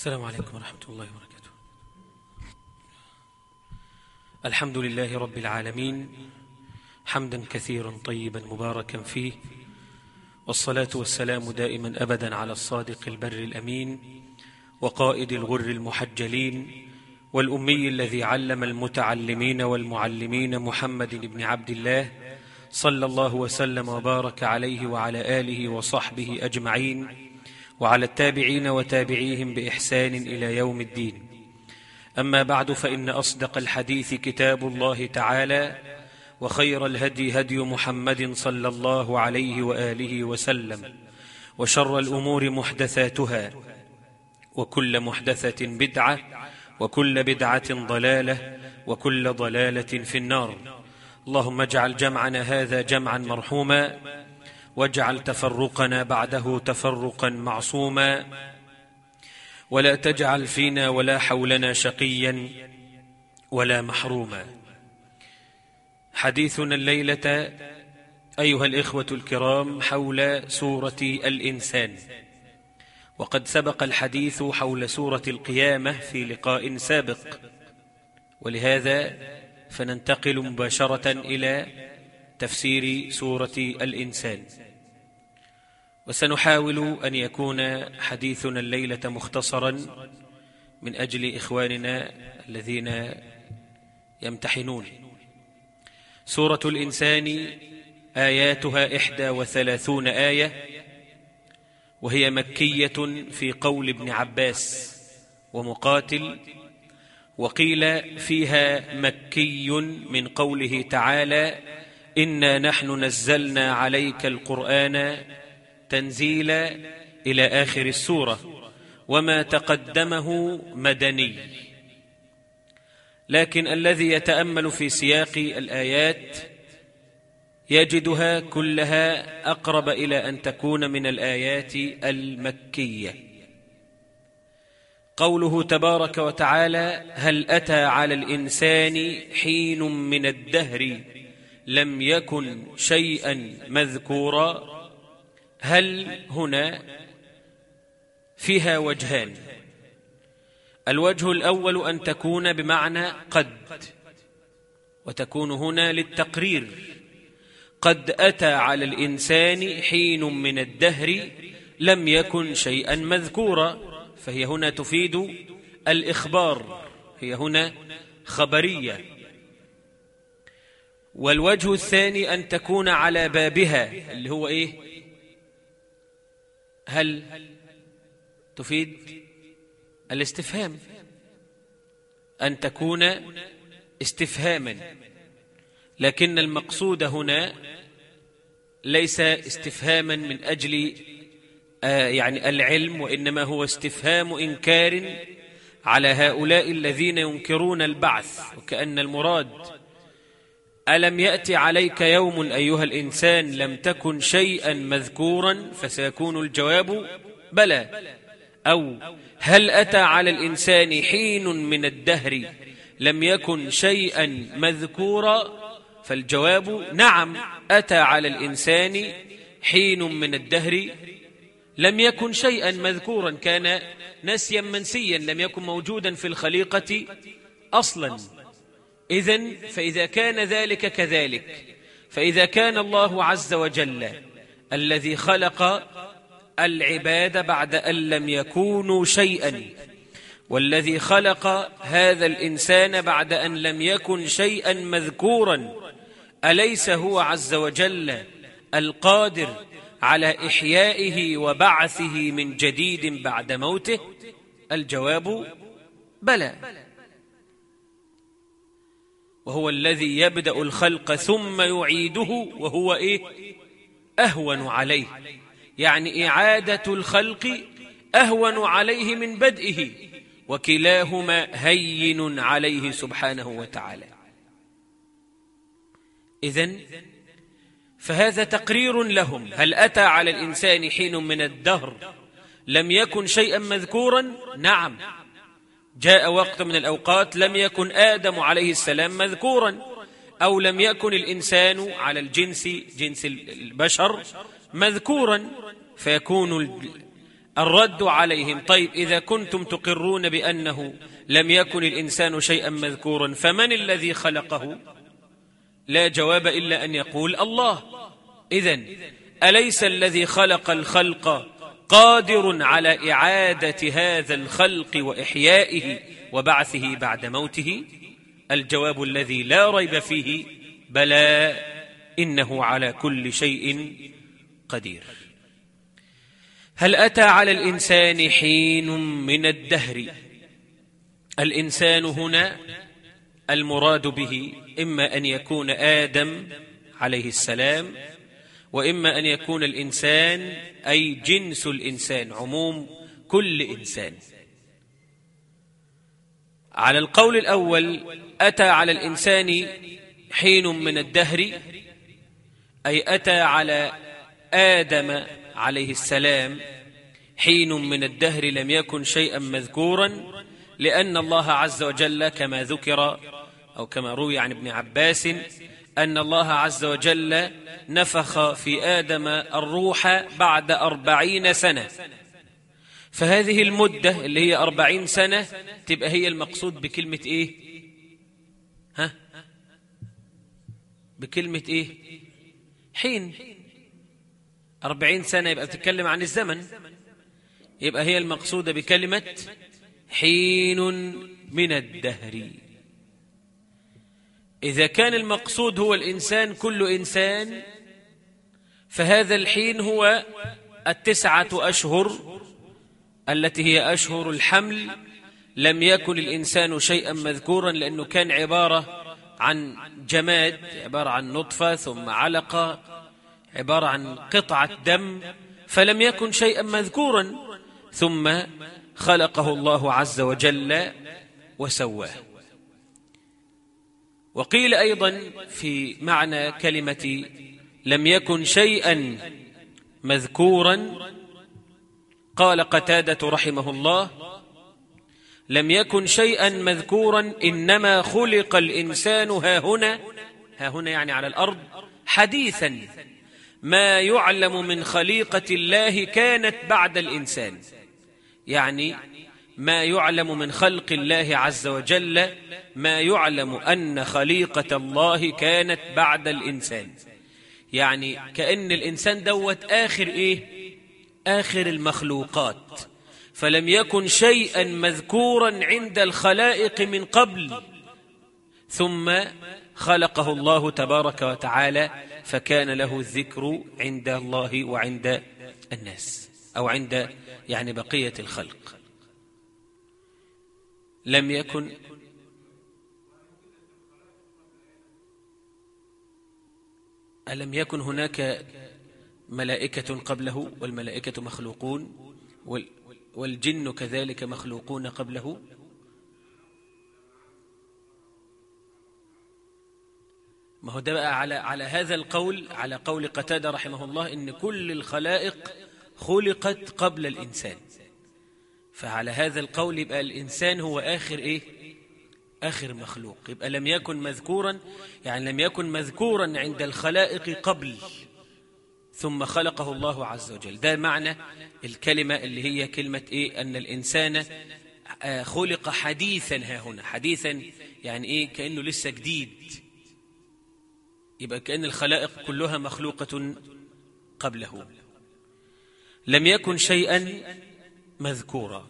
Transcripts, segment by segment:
السلام عليكم ورحمة الله وبركاته. الحمد لله رب العالمين حمدا كثيرا طيبا مباركا فيه والصلاة والسلام دائما أبدا على الصادق البر الأمين وقائد الغر المحجلين والأمي الذي علم المتعلمين والمعلمين محمد بن عبد الله صلى الله وسلم وبارك عليه وعلى آله وصحبه أجمعين. وعلى التابعين وتابعيهم بإحسان إلى يوم الدين. أما بعد فإن أصدق الحديث كتاب الله تعالى وخير الهدي هدي محمد صلى الله عليه وآله وسلم وشر الأمور محدثاتها وكل محدثة بدعة وكل بدعة ضلالة وكل ضلالة في النار. اللهم اجعل جمعنا هذا جمعا مرحوما واجعل تفرقنا بعده تفرقا معصوما. ولا تجعل فينا ولا حولنا شقيا ولا محروما. حديثنا الليلة أيها الإخوة الكرام حول سورة الإنسان. وقد سبق الحديث حول سورة القيامة في لقاء سابق. ولهذا فننتقل مباشرة إلى تفسير سورة الإنسان. وسنحاول أن يكون حديثنا الليلة مختصرا من أجل إخواننا الذين يمتحنون. سورة الإنسان آياتها إحدى وثلاثون آية وهي مكية في قول ابن عباس ومقاتل وقيل فيها مكي من قوله تعالى إنا نحن نزلنا عليك القرآن تنزيلا إلى آخر السورة وما تقدمه مدني. لكن الذي يتأمل في سياق الآيات يجدها كلها أقرب إلى أن تكون من الآيات المكية. قوله تبارك وتعالى هل أتى على الإنسان حين من الدهر لم يكن شيئا مذكورا هل هنا فيها وجهان؟ الوجه الأول أن تكون بمعنى قد وتكون هنا للتقرير. قد أتى على الإنسان حين من الدهر لم يكن شيئا مذكورا فهي هنا تفيد الإخبار هي هنا خبرية. والوجه الثاني أن تكون على بابها اللي هو إيه؟ هل تفيد؟ الاستفهام. أن تكون استفهاما. لكن المقصود هنا ليس استفهاما من أجل آه يعني العلم وإنما هو استفهام إنكار على هؤلاء الذين ينكرون البعث وكأن المراد ألم يأتي عليك يوم أيها الإنسان لم تكن شيئا مذكورا فسيكون الجواب بلى. أو هل أتى على الإنسان حين من الدهر لم يكن شيئا مذكورا؟ فالجواب نعم أتى على الإنسان حين من الدهر لم يكن شيئا مذكورا كان نسيا منسيا لم يكن موجودا في الخليقة أصلا. إذن فإذا كان ذلك كذلك. فإذا كان الله عز وجل الذي خلق العباد بعد أن لم يكونوا شيئا والذي خلق هذا الإنسان بعد أن لم يكن شيئا مذكورا أليس هو عز وجل القادر على إحيائه وبعثه من جديد بعد موته؟ الجواب بلى. وهو الذي يبدأ الخلق ثم يعيده وهو إيه؟ أهون عليه. يعني إعادة الخلق أهون عليه من بدئه وكلاهما هين عليه سبحانه وتعالى. إذن فهذا تقرير لهم. هل أتى على الإنسان حين من الدهر؟ لم يكن شيئا مذكورا؟ نعم. جاء وقت من الأوقات لم يكن آدم عليه السلام مذكورا أو لم يكن الإنسان على الجنس جنس البشر مذكورا فيكون الرد عليهم. طيب إذا كنتم تقرون بأنه لم يكن الإنسان شيئا مذكورا فمن الذي خلقه؟ لا جواب إلا أن يقول الله. إذن أليس الذي خلق الخلق قادر على إعادة هذا الخلق وإحيائه وبعثه بعد موته؟ الجواب الذي لا ريب فيه بلى إنه على كل شيء قدير. هل أتى على الإنسان حين من الدهر؟ الإنسان هنا المراد به إما أن يكون آدم عليه السلام وإما أن يكون الإنسان أي جنس الإنسان عموم كل إنسان. على القول الأول أتى على الإنسان حين من الدهر أي أتى على آدم عليه السلام حين من الدهر لم يكن شيئا مذكورا لأن الله عز وجل كما ذكر أو كما روي عن ابن عباس أن الله عز وجل نفخ في آدم الروح بعد أربعين سنة. فهذه المدة اللي هي أربعين سنة تبقى هي المقصود بكلمة إيه؟ ها؟ بكلمة إيه؟ حين. أربعين سنة يبقى بتتكلم عن الزمن. يبقى هي المقصودة بكلمة حين من الدهر. إذا كان المقصود هو الإنسان كل إنسان فهذا الحين هو التسعة أشهر التي هي أشهر الحمل. لم يكن الإنسان شيئا مذكورا لأنه كان عبارة عن جماد عبارة عن نطفة ثم علقة عبارة عن قطعة دم فلم يكن شيئا مذكورا ثم خلقه الله عز وجل وسواه. وقيل أيضا في معنى كلمة لم يكن شيئا مذكورا. قال قتادة رحمه الله لم يكن شيئا مذكورا إنما خلق الإنسان ها هنا ها هنا يعني على الأرض حديثا ما يعلم من خليقة الله كانت بعد الإنسان. يعني ما يعلم من خلق الله عز وجل ما يعلم أن خليقة الله كانت بعد الإنسان. يعني كأن الإنسان دوت آخر إيه؟ آخر المخلوقات. فلم يكن شيئا مذكورا عند الخلائق من قبل. ثم خلقه الله تبارك وتعالى فكان له الذكر عند الله وعند الناس أو عند يعني بقية الخلق. لم يكن ألم يكن هناك ملائكة قبله والملائكة مخلوقون والجن كذلك مخلوقون قبله؟ ما هو ده بقى على على هذا القول على قول قتادة رحمه الله إن كل الخلائق خلقت قبل الإنسان. فعلى هذا القول يبقى الإنسان هو آخر إيه؟ آخر مخلوق. يبقى لم يكن مذكورا يعني لم يكن مذكورا عند الخلائق قبل ثم خلقه الله عز وجل. ده معنى الكلمة اللي هي كلمة إيه؟ أن الإنسان آه، خلق حديثا ها هنا. حديثا يعني إيه؟ كأنه لسه جديد. يبقى كأن الخلائق كلها مخلوقة قبله. لم يكن شيئا مذكورا.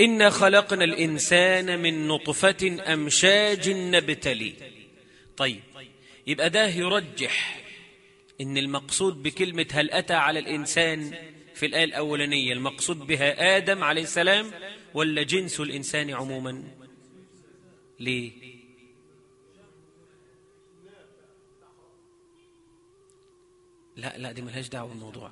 إنا خلقنا الإنسان من نطفة أمشاج نبتلي. طيب يبقى ده يرجح إن المقصود بكلمة هل أتى على الإنسان في الآية الأولانية المقصود بها آدم عليه السلام ولا جنس الإنسان عموما؟ ليه؟ لا لا دي ملهاش دعوة بالموضوع.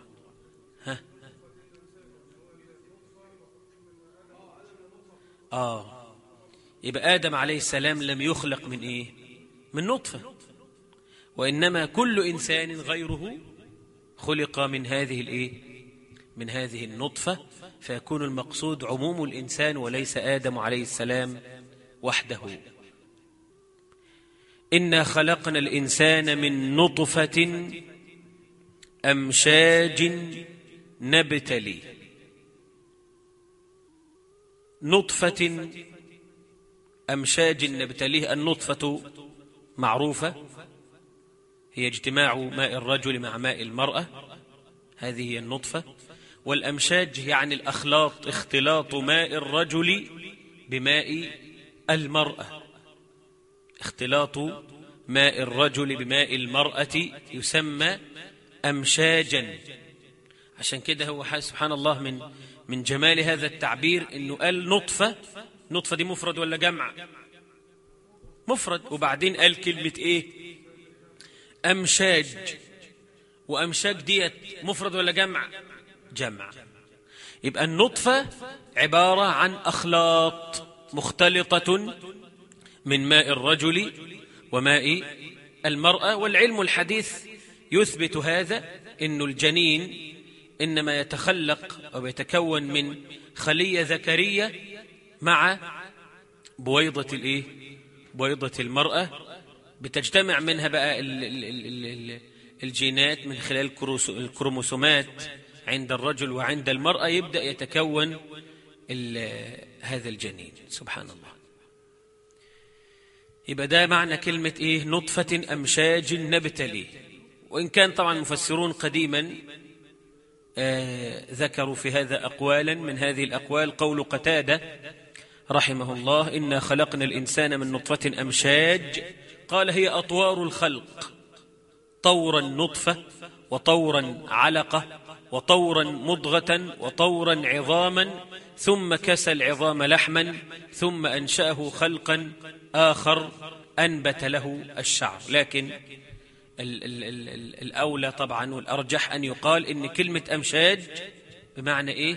آه. يبقى آدم عليه السلام لم يخلق من إيه؟ من نطفة. وإنما كل إنسان غيره خلق من هذه الإيه؟ من هذه النطفة. فيكون المقصود عموم الإنسان وليس آدم عليه السلام وحده. إنا خلقنا الإنسان من نطفة أمشاج نبتلي. نطفة أمشاج نبتليه النطفة معروفة. هي اجتماع ماء الرجل مع ماء المرأة. هذه هي النطفة. والأمشاج يعني الأخلاط اختلاط ماء الرجل بماء المرأة. اختلاط ماء الرجل بماء المرأة يسمى أمشاجا. عشان كده هو سبحان الله من من جمال هذا التعبير إنه قال نطفة. نطفة دي مفرد ولا جمع؟ مفرد. وبعدين قال كلمة إيه؟ أمشاج. وأمشاج ديت مفرد ولا جمع؟ جمع. يبقى النطفة عبارة عن أخلاط مختلطة من ماء الرجل وماء المرأة. والعلم الحديث يثبت هذا أن الجنين إنما يتخلق أو يتكون من خلية ذكرية مع بويضة الإيه؟ بويضة المرأة بتجتمع منها بقى ال ال ال ال الجينات من خلال الكروموسومات عند الرجل وعند المرأة يبدأ يتكون هذا الجنين. سبحان الله. يبقى ده معنى كلمة إيه؟ نطفة أمشاج نبتلي وإن كان طبعا مفسرون قديما ذكروا في هذا أقوالا. من هذه الأقوال قول قتادة رحمه الله إنا خلقنا الإنسان من نطفة أمشاج. قال هي أطوار الخلق طورا نطفة وطورا علقة وطورا مضغة وطورا عظاما ثم كسى العظام لحما ثم أنشأه خلقا آخر أنبت له الشعر. لكن ال ال ال ال الأولى طبعا والأرجح أن يقال إن كلمة أمشاج بمعنى إيه؟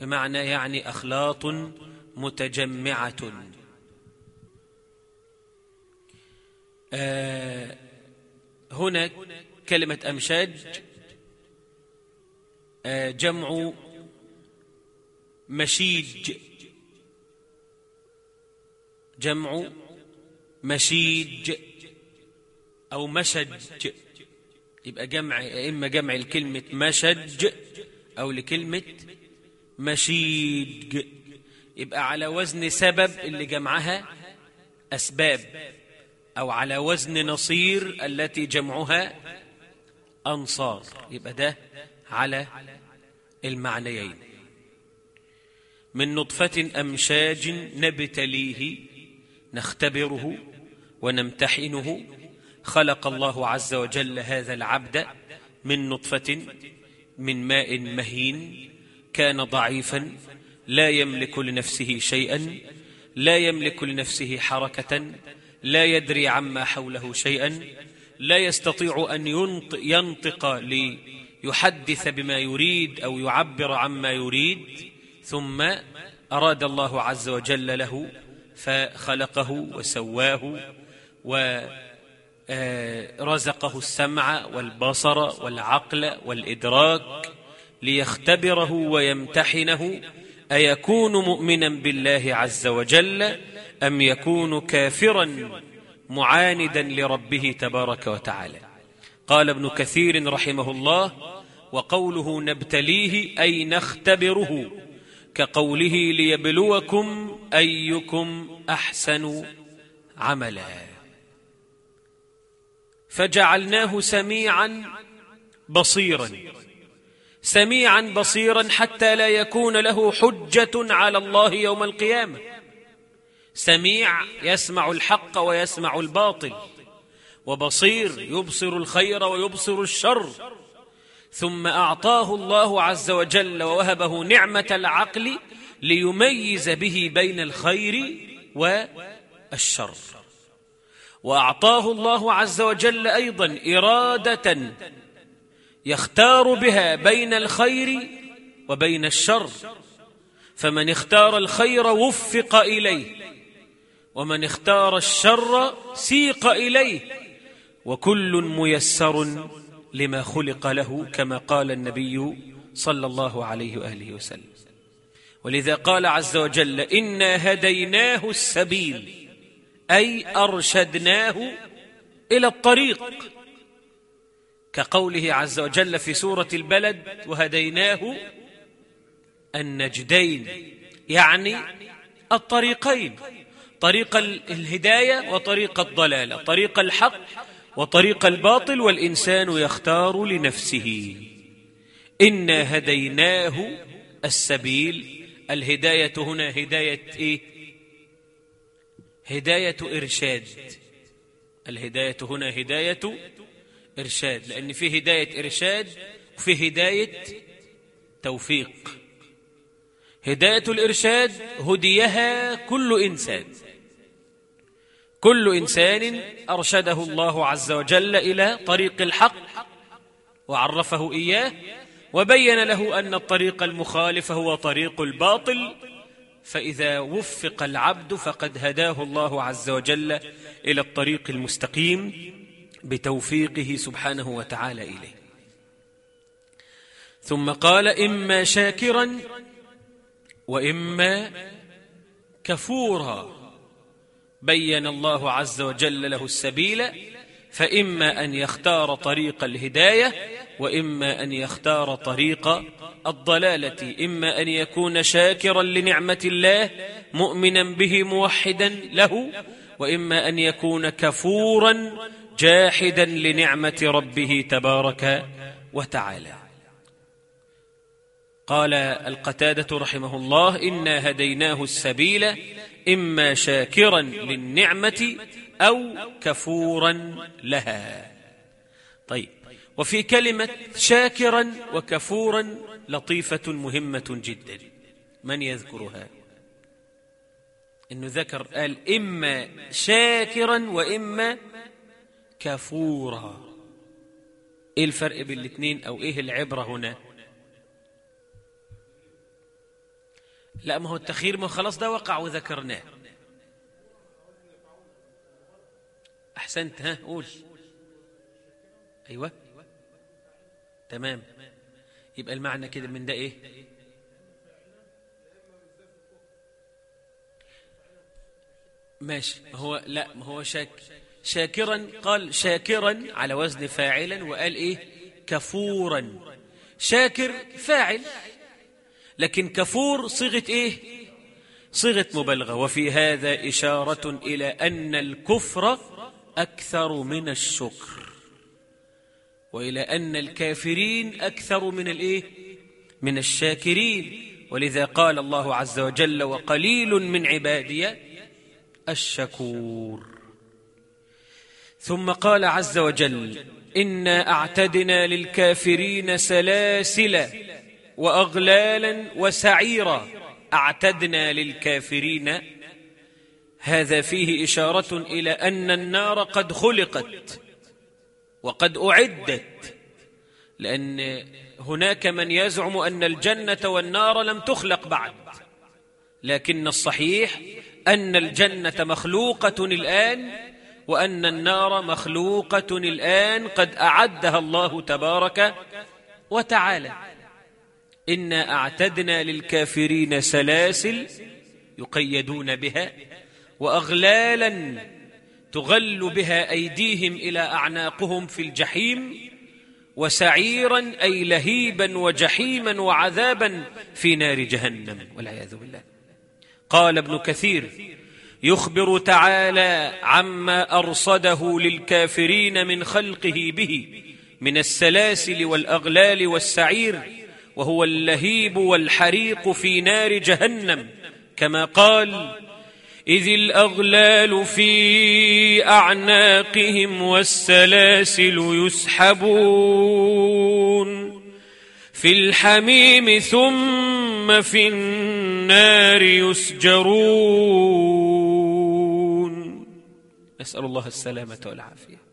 بمعنى يعني أخلاط متجمعة. آه هنا كلمة أمشاج آه جمع مشيج. جمع مشيج. أو مشج. يبقى جمع إما جمع الكلمة مشج أو لكلمة مشيج. يبقى على وزن سبب اللي جمعها أسباب أو على وزن نصير التي جمعها أنصار. يبقى ده على المعنيين. من نطفة أمشاج نبتليه نختبره ونمتحنه خلق الله عز وجل هذا العبد من نطفة من ماء مهين كان ضعيفا لا يملك لنفسه شيئا لا يملك لنفسه حركة لا يدري عما حوله شيئا لا يستطيع أن ينطق ليحدث بما يريد أو يعبر عما يريد. ثم أراد الله عز وجل له فخلقه وسواه ورزقه السمع والبصر والعقل والإدراك ليختبره ويمتحنه أيكون مؤمنا بالله عز وجل أم يكون كافرا معاندا لربه تبارك وتعالى؟ قال ابن كثير رحمه الله وقوله نبتليه أي نختبره كقوله ليبلوكم أيكم أحسن عملا. فجعلناه سميعا بصيرا. سميعا بصيرا حتى لا يكون له حجة على الله يوم القيامة. سميع يسمع الحق ويسمع الباطل وبصير يبصر الخير ويبصر الشر. ثم أعطاه الله عز وجل ووهبه نعمة العقل ليميز به بين الخير والشر. وأعطاه الله عز وجل أيضا إرادة يختار بها بين الخير وبين الشر. فمن اختار الخير وفق إليه ومن اختار الشر سيق إليه وكل ميسر لما خلق له كما قال النبي صلى الله عليه وآله وسلم. ولذا قال عز وجل إنا هديناه السبيل أي أرشدناه إلى الطريق. كقوله عز وجل في سورة البلد وهديناه النجدين يعني الطريقين طريق الهداية وطريق الضلالة طريق الحق وطريق الباطل والإنسان يختار لنفسه. إنا هديناه السبيل. الهداية هنا هداية إيه؟ هداية إرشاد. الهداية هنا هداية إرشاد لأن في هداية إرشاد وفي هداية توفيق. هداية الإرشاد هديها كل إنسان. كل إنسان أرشده الله عز وجل إلى طريق الحق وعرفه إياه وبين له أن الطريق المخالف هو طريق الباطل فإذا وفق العبد فقد هداه الله عز وجل إلى الطريق المستقيم بتوفيقه سبحانه وتعالى إليه. ثم قال إما شاكرا وإما كفورا. بين الله عز وجل له السبيل فإما أن يختار طريق الهداية وإما أن يختار طريق الضلالة إما أن يكون شاكرا لنعمة الله مؤمنا به موحدا له وإما أن يكون كفورا جاحدا لنعمة ربه تبارك وتعالى. قال القتادة رحمه الله إنا هديناه السبيل إما شاكرا للنعمة أو كفورا لها. طيب وفي كلمة شاكرا وكفورا لطيفة مهمة جدا. من يذكرها؟ إنه ذكر قال إما شاكرا وإما كفورا. إيه الفرق بين الاثنين أو إيه العبرة هنا؟ لا ما هو التخير ما خلاص ده وقع وذكرناه. أحسنت ها قول. أيوة. تمام. يبقى المعنى كده من ده إيه؟ ماشي. ما هو لا ما هو شاك شاكرا قال شاكرا على وزن فاعلا وقال إيه؟ كفورا. شاكر فاعل لكن كفور صيغة إيه؟ صيغة مبالغة. وفي هذا إشارة إلى أن الكفر أكثر من الشكر. وإلى أن الكافرين أكثر من الإيه؟ من الشاكرين. ولذا قال الله عز وجل وقليل من عبادي الشكور. ثم قال عز وجل إنا أعتدنا للكافرين سلاسل وأغلالا وسعيرا. أعتدنا للكافرين. هذا فيه إشارة إلى أن النار قد خلقت. وقد أعدت لأن هناك من يزعم أن الجنة والنار لم تخلق بعد. لكن الصحيح أن الجنة مخلوقة الآن وأن النار مخلوقة الآن قد أعدها الله تبارك وتعالى. إنا أعتدنا للكافرين سلاسل يقيدون بها وأغلالا تغل بها أيديهم إلى أعناقهم في الجحيم وسعيرا أي لهيبا وجحيما وعذابا في نار جهنم والعياذ بالله. قال ابن كثير يخبر تعالى عما أرصده للكافرين من خلقه به من السلاسل والأغلال والسعير وهو اللهيب والحريق في نار جهنم كما قال إذ الأغلال في أعناقهم والسلاسل يسحبون في الحميم ثم في النار يسجرون. نسأل الله السلامة والعافية.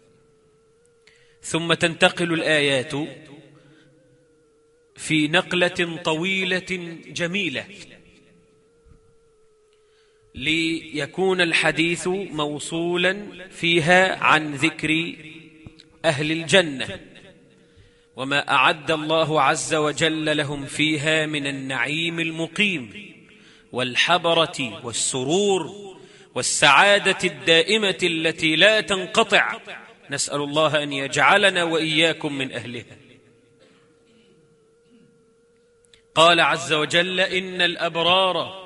ثم تنتقل الآيات في نقلة طويلة جميلة. ليكون الحديث موصولا فيها عن ذكر أهل الجنة. وما أعد الله عز وجل لهم فيها من النعيم المقيم والحبرة والسرور والسعادة الدائمة التي لا تنقطع. نسأل الله أن يجعلنا وإياكم من أهلها. قال عز وجل إن الأبرار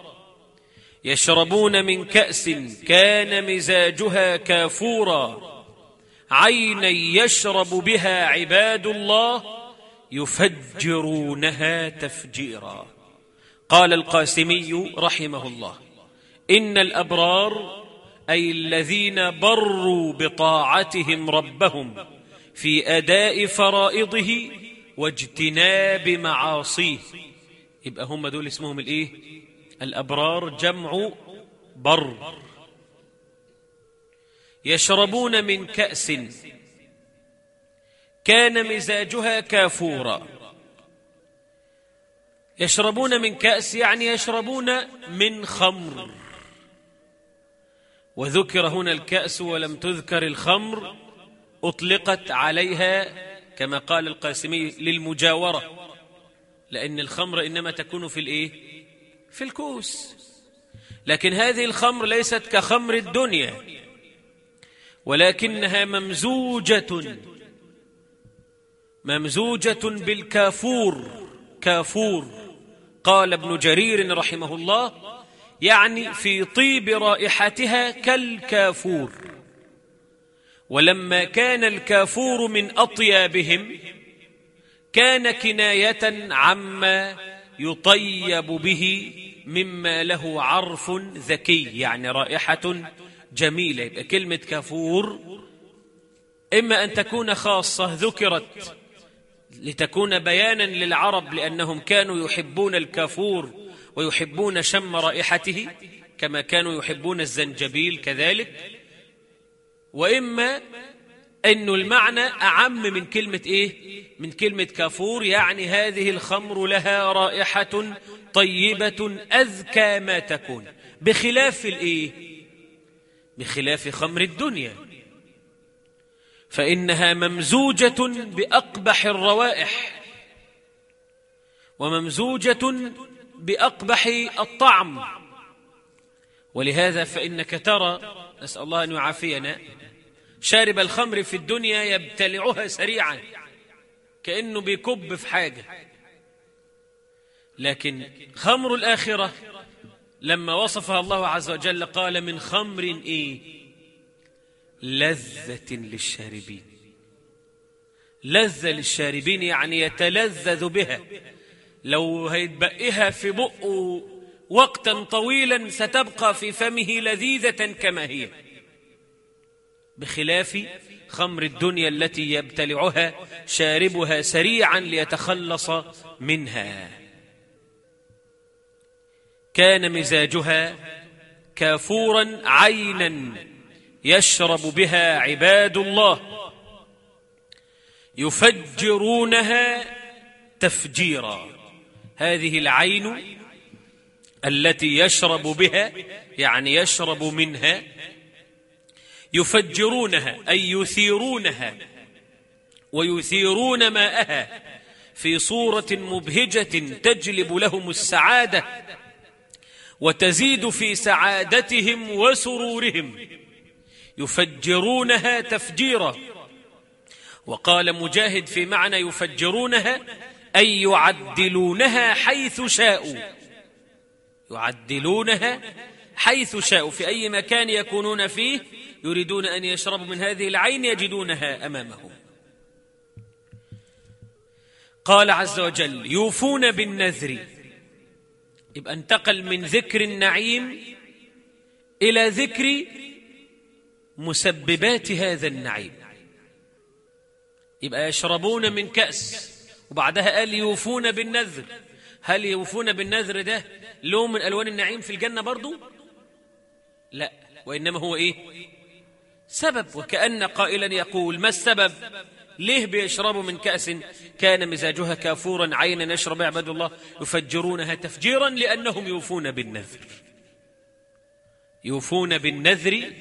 يشربون من كأس كان مزاجها كافورا. عينا يشرب بها عباد الله يفجرونها تفجيرا. قال القاسمي رحمه الله إن الأبرار أي الذين بروا بطاعتهم ربهم في أداء فرائضه واجتناب معاصيه. يبقى هم دول اسمهم الإيه؟ الأبرار جمع بر. يشربون من كأس. كان مزاجها كافورا. يشربون من كأس يعني يشربون من خمر. وذكر هنا الكأس ولم تذكر الخمر. أطلقت عليها كما قال القاسمي للمجاورة. لأن الخمر إنما تكون في الإيه؟ في الكوس لكن هذه الخمر ليست كخمر الدنيا ولكنها ممزوجة ممزوجة بالكافور كافور. قال ابن جرير رحمه الله يعني في طيب رائحتها كالكافور. ولما كان الكافور من أطيابهم كان كناية عما يطيب به مما له عرف ذكي يعني رائحة جميلة. يبقى كلمة كافور إما أن تكون خاصة ذكرت لتكون بيانا للعرب لأنهم كانوا يحبون الكافور ويحبون شم رائحته كما كانوا يحبون الزنجبيل كذلك. وإما أن المعنى أعم من كلمة إيه؟ من كلمة كافور يعني هذه الخمر لها رائحة طيبة أذكى ما تكون بخلاف الإيه؟ بخلاف خمر الدنيا فإنها ممزوجة بأقبح الروائح وممزوجة بأقبح الطعم ولهذا فإنك ترى نسأل الله أن يعافينا شارب الخمر في الدنيا يبتلعها سريعا كأنه بيكب في حاجة. لكن خمر الآخرة لما وصفها الله عز وجل قال من خمر إيه؟ لذة للشاربين. لذة للشاربين يعني يتلذذ بها. لو هيتبقيها في بقه وقتا طويلا ستبقى في فمه لذيذة كما هي. بخلاف خمر الدنيا التي يبتلعها شاربها سريعا ليتخلص منها. كان مزاجها كافورا عينا يشرب بها عباد الله يفجرونها تفجيرا. هذه العين التي يشرب بها يعني يشرب منها يفجرونها أي يثيرونها ويثيرون ماءها في صورة مبهجة تجلب لهم السعادة وتزيد في سعادتهم وسرورهم. يفجرونها تفجيرا. وقال مجاهد في معنى يفجرونها أي يعدلونها حيث شاءوا. يعدلونها حيث شاءوا في أي مكان يكونون فيه؟ يريدون أن يشربوا من هذه العين يجدونها أمامهم. قال عز وجل يوفون بالنذر. يبقى انتقل من ذكر النعيم إلى ذكر مسببات هذا النعيم. يبقى يشربون من كأس وبعدها قال يوفون بالنذر. هل يوفون بالنذر ده لون من ألوان النعيم في الجنة برضو؟ لا وإنما هو إيه؟ سبب وكأن قائلا يقول ما السبب؟ ليه بيشربوا من كأس؟ كان مزاجها كافورا عينا يشرب عباد الله يفجرونها تفجيرا لأنهم يوفون بالنذر. يوفون بالنذر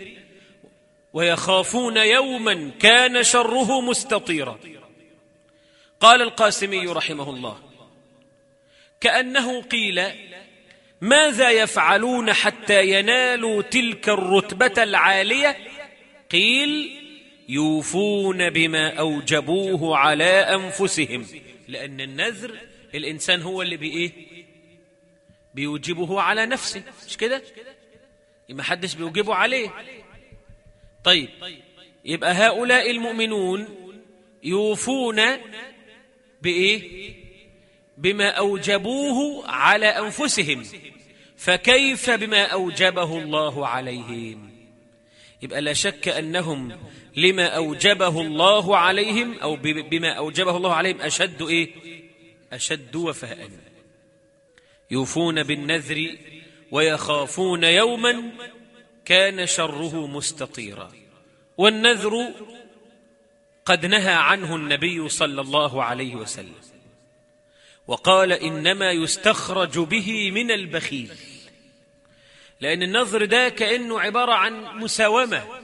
ويخافون يوما كان شره مستطيرا. قال القاسمي رحمه الله كأنه قيل ماذا يفعلون حتى ينالوا تلك الرتبة العالية؟ قيل يوفون بما أوجبوه على أنفسهم لأن النذر الإنسان هو اللي بإيه بيوجبه على نفسه مش كده؟ ما حدش بيوجبه عليه. طيب يبقى هؤلاء المؤمنون يوفون بإيه؟ بما أوجبوه على أنفسهم فكيف بما أوجبه الله عليهم؟ يبقى لا شك أنهم لما أوجبه الله عليهم أو بما أوجبه الله عليهم أشد إيه؟ أشد وفاء. يوفون بالنذر ويخافون يوما كان شره مستطيرا. والنذر قد نهى عنه النبي صلى الله عليه وسلم. وقال إنما يستخرج به من البخيل. لأن النظر ده كأنه عبارة عن مساومة.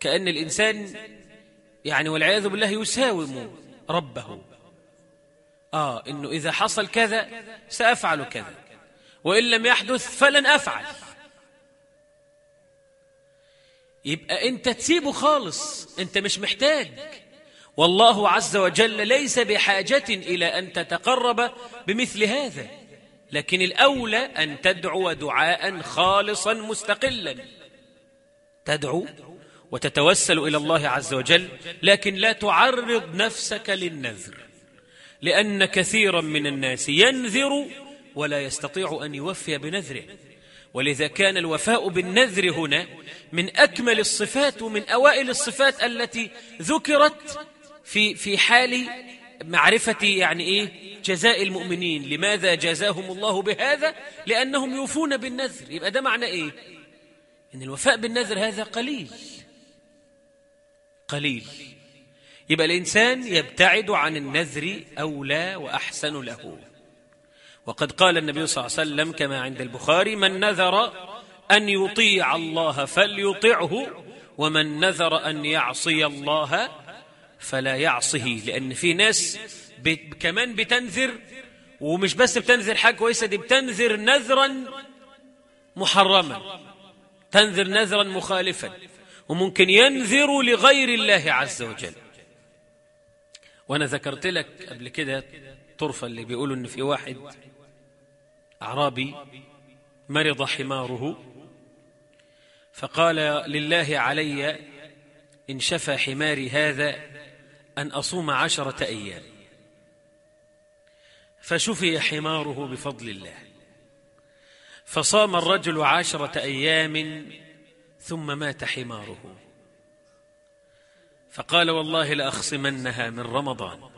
كأن الإنسان يعني والعياذ بالله يساوم ربه. آه إنه إذا حصل كذا سأفعل كذا. وإن لم يحدث فلن أفعل. يبقى أنت تسيبه خالص. أنت مش محتاج. والله عز وجل ليس بحاجة إلى أن تتقرب بمثل هذا. لكن الأولى أن تدعو دعاء خالصا مستقلا. تدعو وتتوسل إلى الله عز وجل لكن لا تعرض نفسك للنذر لأن كثيرا من الناس ينذر ولا يستطيع أن يوفي بنذره. ولذا كان الوفاء بالنذر هنا من أكمل الصفات ومن أوائل الصفات التي ذكرت في في حال معرفة يعني إيه؟ جزاء المؤمنين. لماذا جزاهم الله بهذا؟ لأنهم يوفون بالنذر. يبقى ده معنى إيه؟ إن الوفاء بالنذر هذا قليل. قليل. يبقى الإنسان يبتعد عن النذر أولى وأحسن له. وقد قال النبي صلى الله عليه وسلم كما عند البخاري من نذر أن يطيع الله فليطعه ومن نذر أن يعصي الله فلا يعصه لأن في ناس كمان بتنذر ومش بس بتنذر حاجة كويسة دي بتنذر نذرا محرما تنذر نذرا مخالفا وممكن ينذر لغير الله عز وجل. وأنا ذكرت لك قبل كده طرفة اللي بيقولوا إن في واحد أعرابي مرض حماره فقال لله علي إن شفى حماري هذا أن أصوم عشرة أيام. فشفي حماره بفضل الله. فصام الرجل عشرة أيام ثم مات حماره. فقال والله لأخصمنها من رمضان.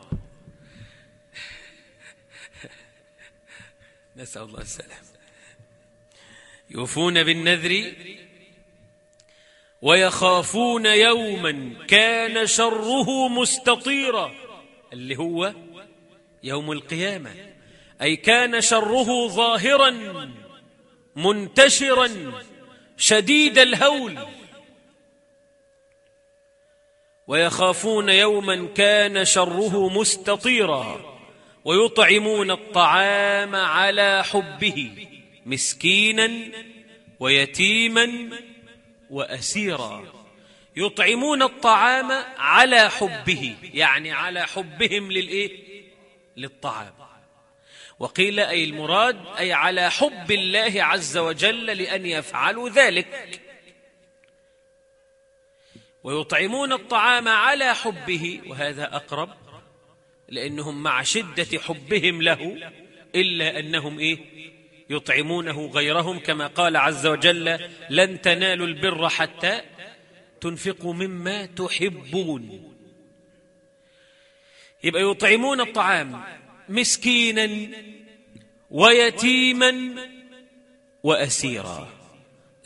نسأل الله السلام يوفون بالنذر ويخافون يوما كان شره مستطيرا. اللي هو يوم القيامة. أي كان شره ظاهرا منتشرا شديد الهول. ويخافون يوما كان شره مستطيرا. ويطعمون الطعام على حبه مسكينا ويتيما وأسيرا. يطعمون الطعام على حبه يعني على حبهم للإيه؟ للطعام. وقيل أي المراد؟ أي على حب الله عز وجل لأن يفعلوا ذلك. ويطعمون الطعام على حبه وهذا أقرب لأنهم مع شدة حبهم له إلا أنهم إيه؟ يطعمونه غيرهم كما قال عز وجل لن تنالوا البر حتى تنفقوا مما تحبون. يبقى يطعمون الطعام مسكينا ويتيما وأسيرا.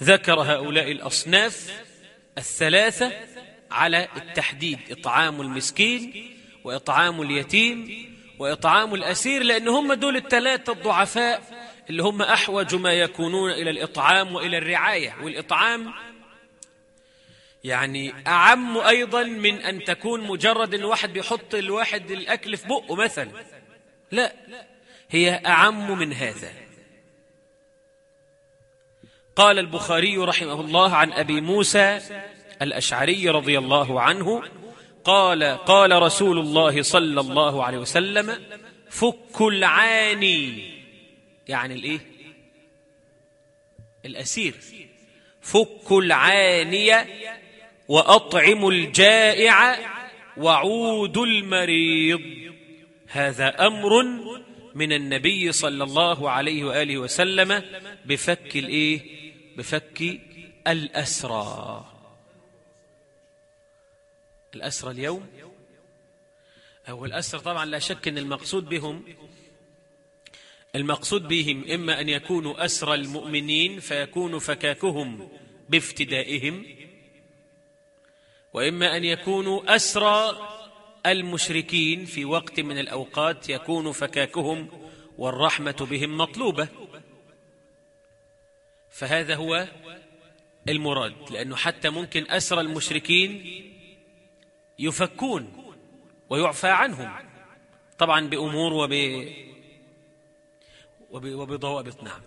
ذكر هؤلاء الأصناف الثلاثة على التحديد إطعام المسكين وإطعام اليتيم وإطعام الأسير لأن هم دول الثلاثة الضعفاء اللي هم أحوج ما يكونون إلى الإطعام وإلى الرعاية. والإطعام يعني أعم أيضا من أن تكون مجرد أن واحد بيحط الواحد الأكل في بقه مثلا. لا هي أعم من هذا. قال البخاري رحمه الله عن أبي موسى الأشعري رضي الله عنه قال قال رسول الله صلى الله عليه وسلم فك العاني يعني الايه الأسير. فكوا العانية وأطعموا الجائع وعودوا المريض. هذا أمر من النبي صلى الله عليه وآله وسلم بفك الإيه بفك الأسرى. الأسرى اليوم. أو الأسرى طبعا لا شك أن المقصود بهم المقصود بهم إما أن يكونوا أسرى المؤمنين فيكون فكاكهم بافتدائهم وإما أن يكونوا أسرى المشركين في وقت من الأوقات يكون فكاكهم والرحمة بهم مطلوبة. فهذا هو المراد لأنه حتى ممكن أسرى المشركين يفكون ويعفى عنهم طبعا بأمور وب وبضوابط نعم.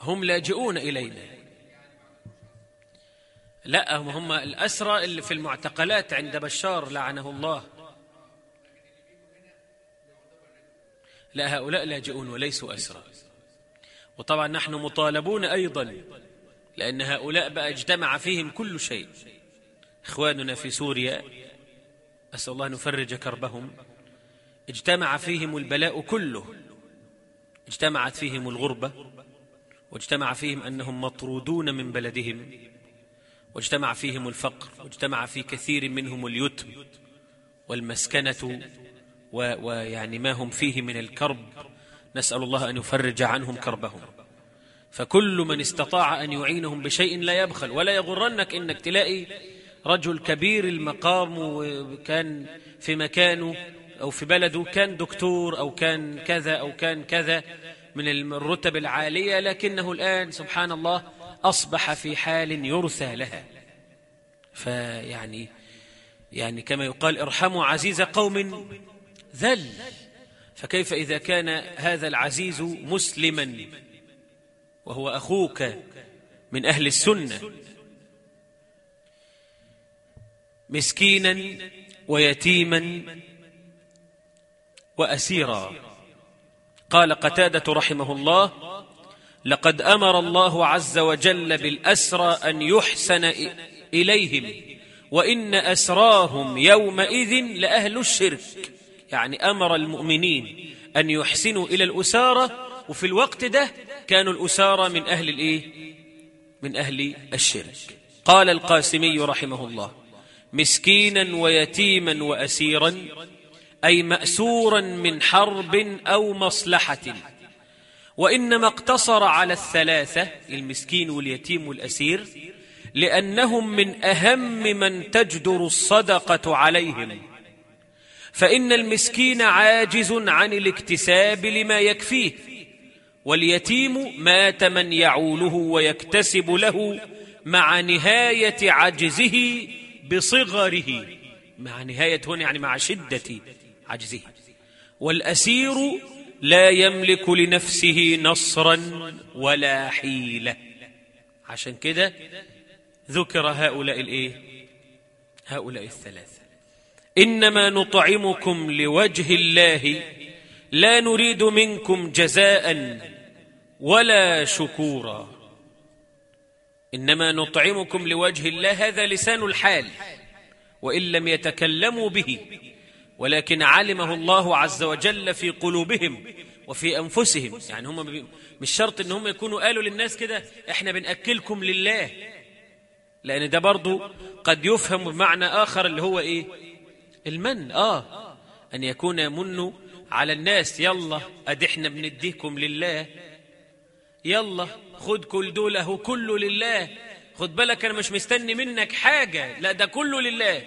هم لاجئون إلينا. لا هم, هم الأسرى اللي في المعتقلات عند بشار لعنه الله. لا هؤلاء لاجئون وليسوا أسرى. وطبعا نحن مطالبون أيضا لأن هؤلاء بقى اجتمع فيهم كل شيء. إخواننا في سوريا أسأل الله أن يفرج كربهم. اجتمع فيهم البلاء كله. اجتمعت فيهم الغربة واجتمع فيهم أنهم مطرودون من بلدهم واجتمع فيهم الفقر واجتمع في كثير منهم اليتم والمسكنة ويعني ما هم فيه من الكرب. نسأل الله أن يفرج عنهم كربهم. فكل من استطاع أن يعينهم بشيء لا يبخل ولا يغرنك إنك تلاقي رجل كبير المقام وكان في مكانه أو في بلده كان دكتور أو كان كذا أو كان كذا من الرتب العالية لكنه الآن سبحان الله أصبح في حال يرثى لها. فيعني يعني كما يقال ارحموا عزيز قوم ذل. فكيف إذا كان هذا العزيز مسلما؟ وهو أخوك من أهل السنة. مسكينا ويتيما وأسيرا. قال قتادة رحمه الله لقد أمر الله عز وجل بالأسرى أن يحسن إليهم وإن أسراهم يومئذ لأهل الشرك. يعني أمر المؤمنين أن يحسنوا إلى الأسارة وفي الوقت ده كانوا الأسارة من أهل الإيه؟ من أهل الشرك. قال القاسمي رحمه الله مسكينا ويتيما وأسيرا أي مأسورا من حرب أو مصلحة. وإنما اقتصر على الثلاثة المسكين واليتيم والأسير لأنهم من أهم من تجدر الصدقة عليهم. فإن المسكين عاجز عن الاكتساب لما يكفيه. واليتيم مات من يعوله ويكتسب له مع نهاية عجزه بصغره. مع نهاية هنا يعني مع شدة عجزه. والأسير لا يملك لنفسه نصرا ولا حيلة. عشان كده ذكر هؤلاء الإيه؟ هؤلاء الثلاثة. إنما نطعمكم لوجه الله لا نريد منكم جزاء ولا شكورا. إنما نطعمكم لوجه الله هذا لسان الحال وإن لم يتكلموا به ولكن علمه الله عز وجل في قلوبهم وفي أنفسهم. يعني هم مش شرط إن هم يكونوا قالوا للناس كده إحنا بنأكلكم لله. لأن ده برضو قد يفهم بمعنى آخر اللي هو إيه؟ المن. آه أن يكون يمن على الناس يلا أدي إحنا بنديكم لله. يلا خد كل دولة كله لله. خد بالك أنا مش مستني منك حاجة. لا ده كله لله.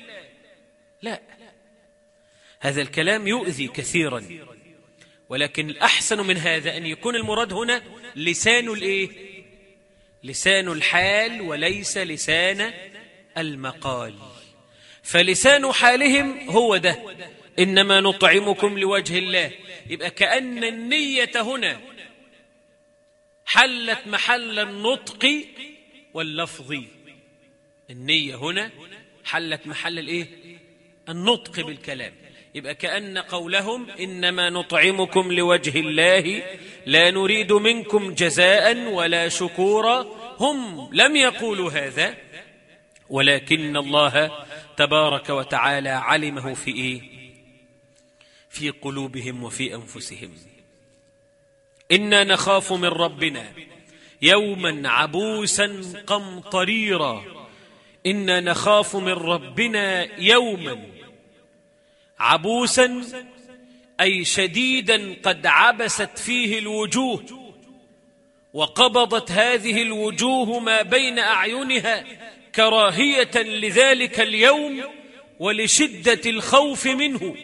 لا. هذا الكلام يؤذي كثيرا. ولكن الأحسن من هذا أن يكون المراد هنا لسان الإيه؟ لسان الحال وليس لسان المقال. فلسان حالهم هو ده. إنما نطعمكم لوجه الله. يبقى كأن النية هنا حلت محل النطق واللفظ. النية هنا حلت محل الإيه؟ النطق بالكلام. يبقى كأن قولهم إنما نطعمكم لوجه الله لا نريد منكم جزاء ولا شكورا. هم لم يقولوا هذا ولكن الله تبارك وتعالى علمه في إيه؟ في قلوبهم وفي أنفسهم. إنا نخاف من ربنا يوما عبوسا قمطريرا. إنا نخاف من ربنا يوما عبوسا أي شديدا قد عبست فيه الوجوه وقبضت هذه الوجوه ما بين أعينها كراهية لذلك اليوم ولشدة الخوف منه.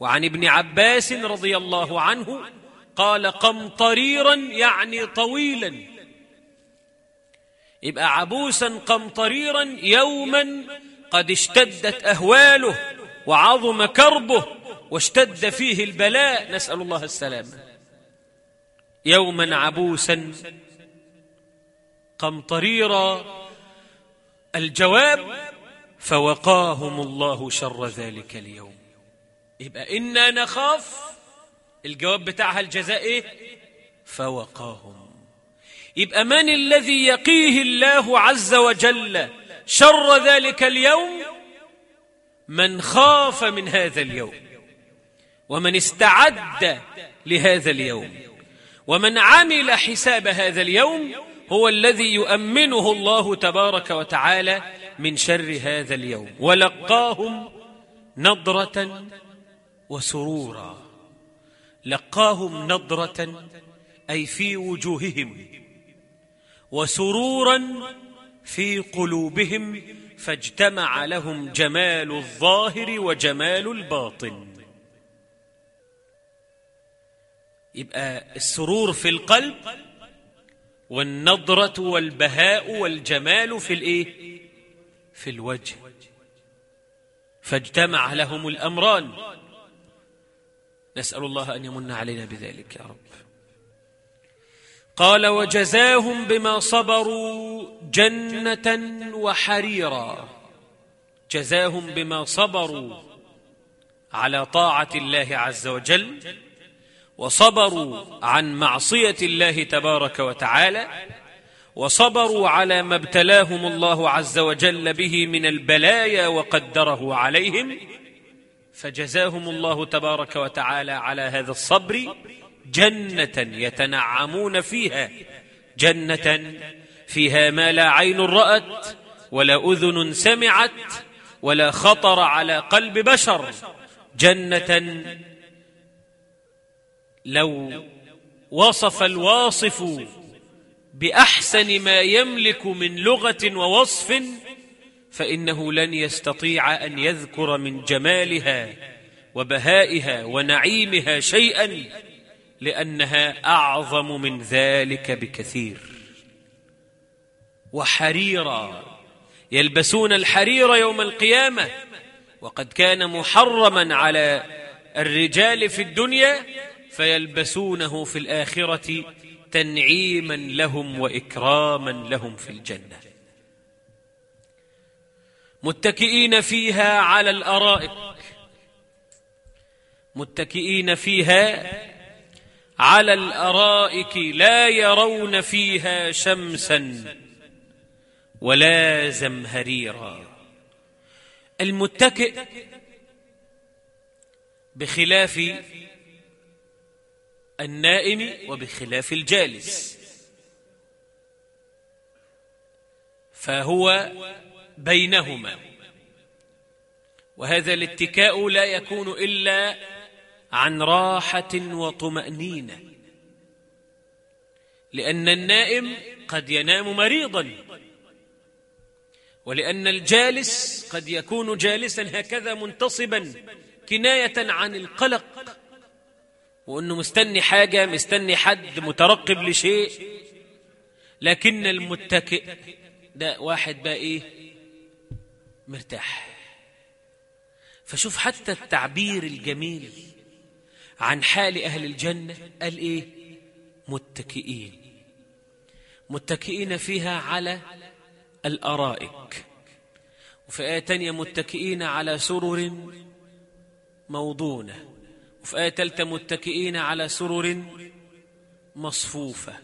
وعن ابن عباس رضي الله عنه قال قمطريرا يعني طويلا. يبقى عبوسا قمطريرا يوما قد اشتدت أهواله وعظم كربه واشتد فيه البلاء. نسأل الله السلامة يوما عبوسا قمطريرا الجواب فوقاهم الله شر ذلك اليوم. يبقى إنا نخاف الجواب بتاعها الجزاء إيه فوقاهم. يبقى من الذي يقيه الله عز وجل شر ذلك اليوم؟ من خاف من هذا اليوم. ومن استعد لهذا اليوم. ومن عمل حساب هذا اليوم هو الذي يؤمنه الله تبارك وتعالى من شر هذا اليوم. ولقاهم نضرة وسرورا. لقاهم نضرة أي في وجوههم وسرورا في قلوبهم فاجتمع لهم جمال الظاهر وجمال الباطن. يبقى السرور في القلب والنضرة والبهاء والجمال في الإيه؟ في الوجه. فاجتمع لهم الأمران. نسأل الله أن يمن علينا بذلك يا رب. قال وجزاهم بما صبروا جنة وحريرا. جزاهم بما صبروا على طاعة الله عز وجل وصبروا عن معصية الله تبارك وتعالى وصبروا على ما ابتلاهم الله عز وجل به من البلايا وقدره عليهم فجزاهم الله تبارك وتعالى على هذا الصبر جنة يتنعمون فيها. جنة فيها ما لا عين رأت ولا أذن سمعت ولا خطر على قلب بشر. جنة لو وصف الواصف بأحسن ما يملك من لغة ووصف فإنه لن يستطيع أن يذكر من جمالها وبهائها ونعيمها شيئا لأنها أعظم من ذلك بكثير. وحريرا يلبسون الحرير يوم القيامة وقد كان محرما على الرجال في الدنيا فيلبسونه في الآخرة تنعيما لهم وإكراما لهم في الجنة. متكئين فيها على الأرائك. متكئين فيها على الأرائك. لا يرون فيها شمسا ولا زمهريرا. المتكئ بخلاف النائم وبخلاف الجالس. فهو بينهما. وهذا الاتكاء لا يكون إلا عن راحة وطمأنينة لأن النائم قد ينام مريضا ولأن الجالس قد يكون جالسا هكذا منتصبا كناية عن القلق وأنه مستني حاجة مستني حد مترقب لشيء لكن المتكئ ده واحد بقى إيه؟ مرتاح. فشوف حتى التعبير الجميل عن حال أهل الجنة قال إيه؟ متكئين. متكئين فيها على الأرائك. وفي آية تانية متكئين على سرر موضونة. وفي آية تالتة متكئين على سرر مصفوفة.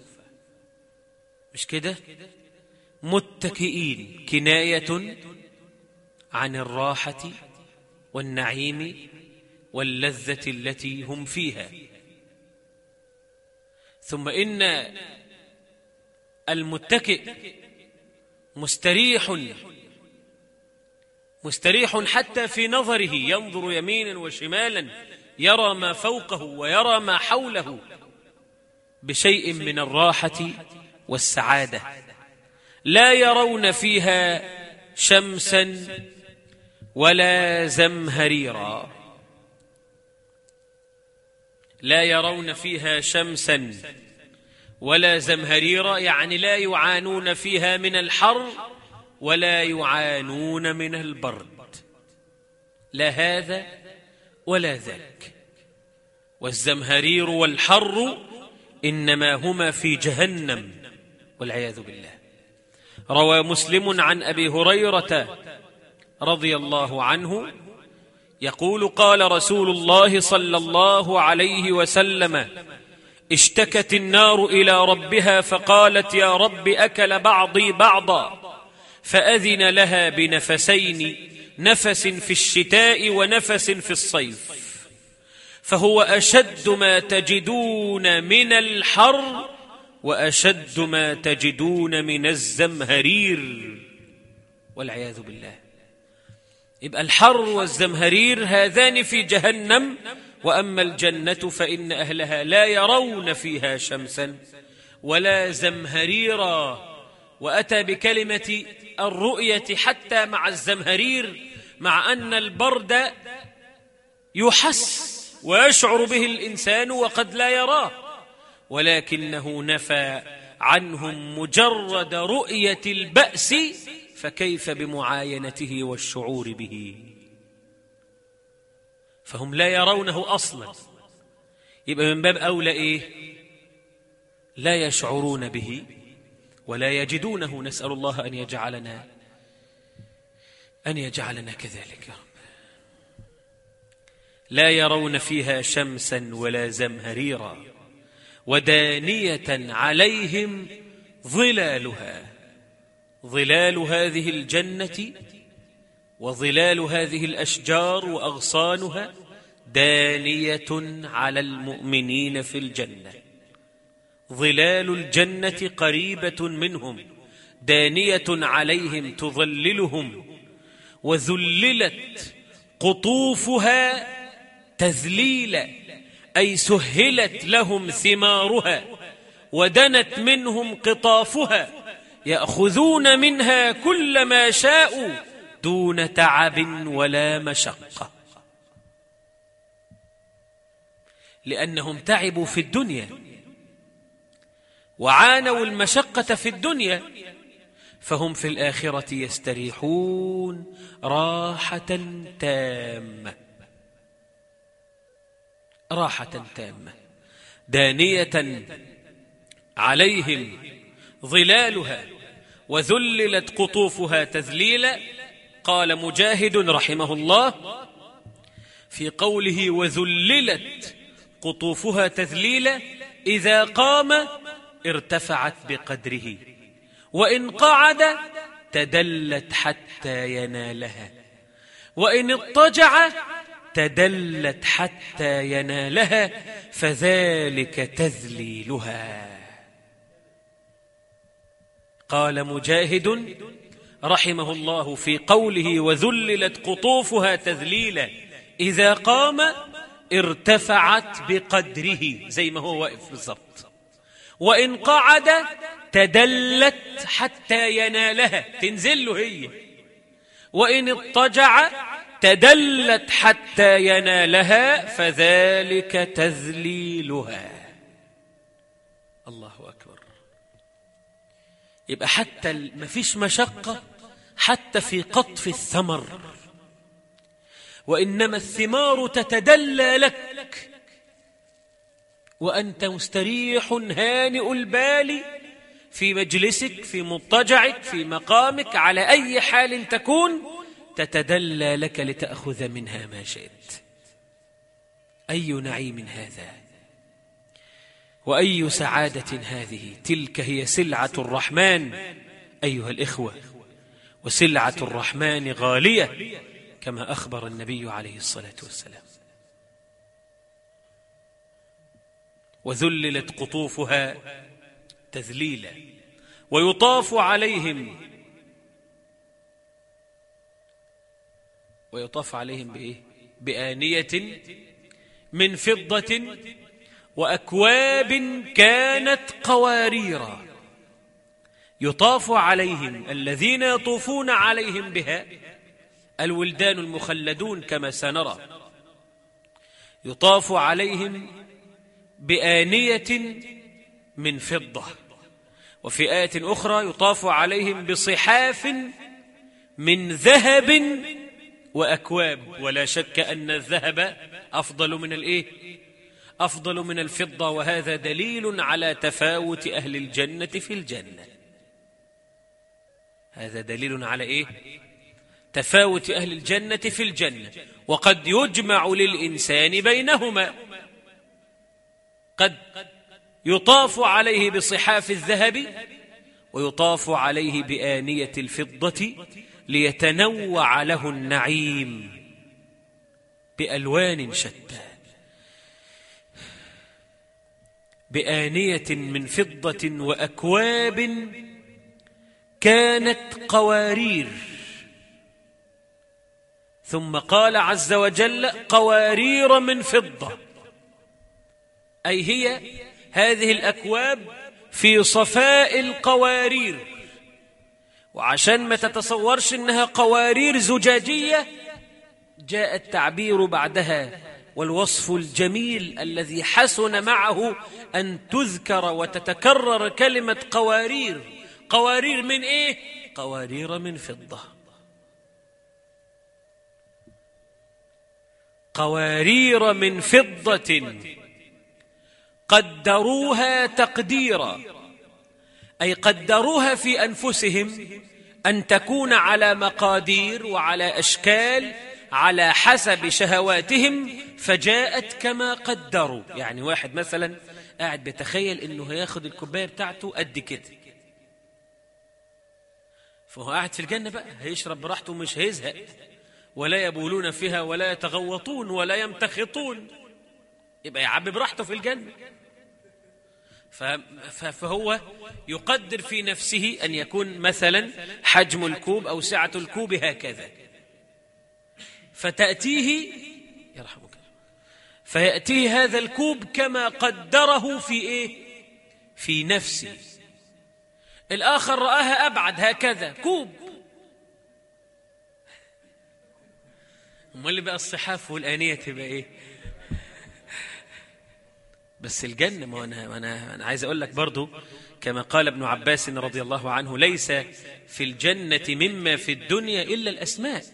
مش كده؟ متكئين. كناية عن الراحة والنعيم واللذة التي هم فيها. ثم إن المتكئ مستريح مستريح حتى في نظره ينظر يمينا وشمالا يرى ما فوقه ويرى ما حوله بشيء من الراحة والسعادة. لا يرون فيها شمسا ولا زمهريرا. لا يرون فيها شمسا ولا زمهريرا يعني لا يعانون فيها من الحر ولا يعانون من البرد. لا هذا ولا ذاك. والزمهرير والحر إنما هما في جهنم والعياذ بالله. روى مسلم عن أبي هريرة رضي الله عنه يقول قال رسول الله صلى الله عليه وسلم اشتكت النار إلى ربها فقالت يا رب أكل بعضي بعضا فأذن لها بنفسين نفس في الشتاء ونفس في الصيف. فهو أشد ما تجدون من الحر وأشد ما تجدون من الزمهرير والعياذ بالله. يبقى الحر والزمهرير هذان في جهنم وأما الجنة فإن أهلها لا يرون فيها شمسا ولا زمهريرا. وأتى بكلمة الرؤية حتى مع الزمهرير مع أن البرد يحس ويشعر به الإنسان وقد لا يراه. ولكنه نفى عنهم مجرد رؤية البأس فكيف بمعاينته والشعور به؟ فهم لا يرونه أصلا. يبقى من باب أولى إيه؟ لا يشعرون به ولا يجدونه. نسأل الله أن يجعلنا أن يجعلنا كذلك يا رب. لا يرون فيها شمسا ولا زمهريرا ودانية عليهم ظلالها. ظلال هذه الجنة وظلال هذه الأشجار وأغصانها دانية على المؤمنين في الجنة. ظلال الجنة قريبة منهم دانية عليهم تظللهم وذللت قطوفها تذليلا أي سهلت لهم ثمارها ودنت منهم قطافها يأخذون منها كل ما شاءوا دون تعب ولا مشقة. لأنهم تعبوا في الدنيا وعانوا المشقة في الدنيا فهم في الآخرة يستريحون راحة تامة. راحة تامة. دانية عليهم ظلالها. وذللت قطوفها تذليلا. قال مجاهد رحمه الله في قوله وذللت قطوفها تذليلا إذا قام ارتفعت بقدره وإن قعد تدلت حتى ينالها وإن اضطجع تدلت حتى ينالها فذلك تذليلها. قال مجاهد رحمه الله في قوله وذللت قطوفها تذليلا إذا قام ارتفعت بقدره زي ما هو واقف بالضبط. وإن قعد تدلت حتى ينالها تنزل له هي. وإن اضطجع تدلت حتى ينالها فذلك تذليلها. الله يبقى حتى ما فيش مشقة حتى في قطف الثمر. وإنما الثمار تتدلى لك. وأنت مستريح هانئ البال في مجلسك في مضطجعك في مقامك على أي حال تكون تتدلى لك لتأخذ منها ما شئت. أي نعيم هذا؟ وأي سعادة هذه؟ تلك هي سلعة الرحمن. أيها الإخوة وسلعة الرحمن غالية كما أخبر النبي عليه الصلاة والسلام. وذللت قطوفها تذليلا ويطاف عليهم ويطاف عليهم بإيه؟ بآنية من فضة وأكواب كانت قواريرا يطاف عليهم الذين يطوفون عليهم بها الولدان المخلدون كما سنرى. يطاف عليهم بآنية من فضة. وفي آية أخرى يطاف عليهم بصحاف من ذهب وأكواب. ولا شك أن الذهب أفضل من الإيه؟ أفضل من الفضة وهذا دليل على تفاوت أهل الجنة في الجنة. هذا دليل على إيه؟ تفاوت أهل الجنة في الجنة. وقد يجمع للإنسان بينهما. قد يطاف عليه بصحاف الذهب ويطاف عليه بآنية الفضة ليتنوع له النعيم بألوان شتى. بآنية من فضة وأكواب كانت قوارير. ثم قال عز وجل قوارير من فضة. أي هي هذه الأكواب في صفاء القوارير. وعشان ما تتصورش إنها قوارير زجاجية جاء التعبير بعدها. والوصف الجميل الذي حسن معه أن تذكر وتتكرر كلمة قوارير قوارير من إيه؟ قوارير من فضة قوارير من فضة قدروها تقديرا أي قدروها في أنفسهم أن تكون على مقادير وعلى أشكال على حسب شهواتهم فجاءت كما قدروا. يعني واحد مثلا قاعد بيتخيل إنه هياخد الكوباية بتاعته قد كده. فهو قاعد في الجنة بقى هيشرب براحته مش هيزهق. ولا يبولون فيها ولا يتغوطون ولا يمتخطون. يبقى يعبي براحته في الجنة. فهو يقدر في نفسه أن يكون مثلا حجم الكوب أو سعة الكوب هكذا. فتأتيه يرحمك. فيأتيه هذا الكوب كما قدره في إيه؟ في نفسه. الآخر رآها أبعد هكذا كوب. أمال بقى الصحاف والآنية تبقى إيه؟ بس الجنة ما أنا, أنا, أنا عايز أقول لك برضو كما قال ابن عباس رضي الله عنه ليس في الجنة مما في الدنيا إلا الأسماء.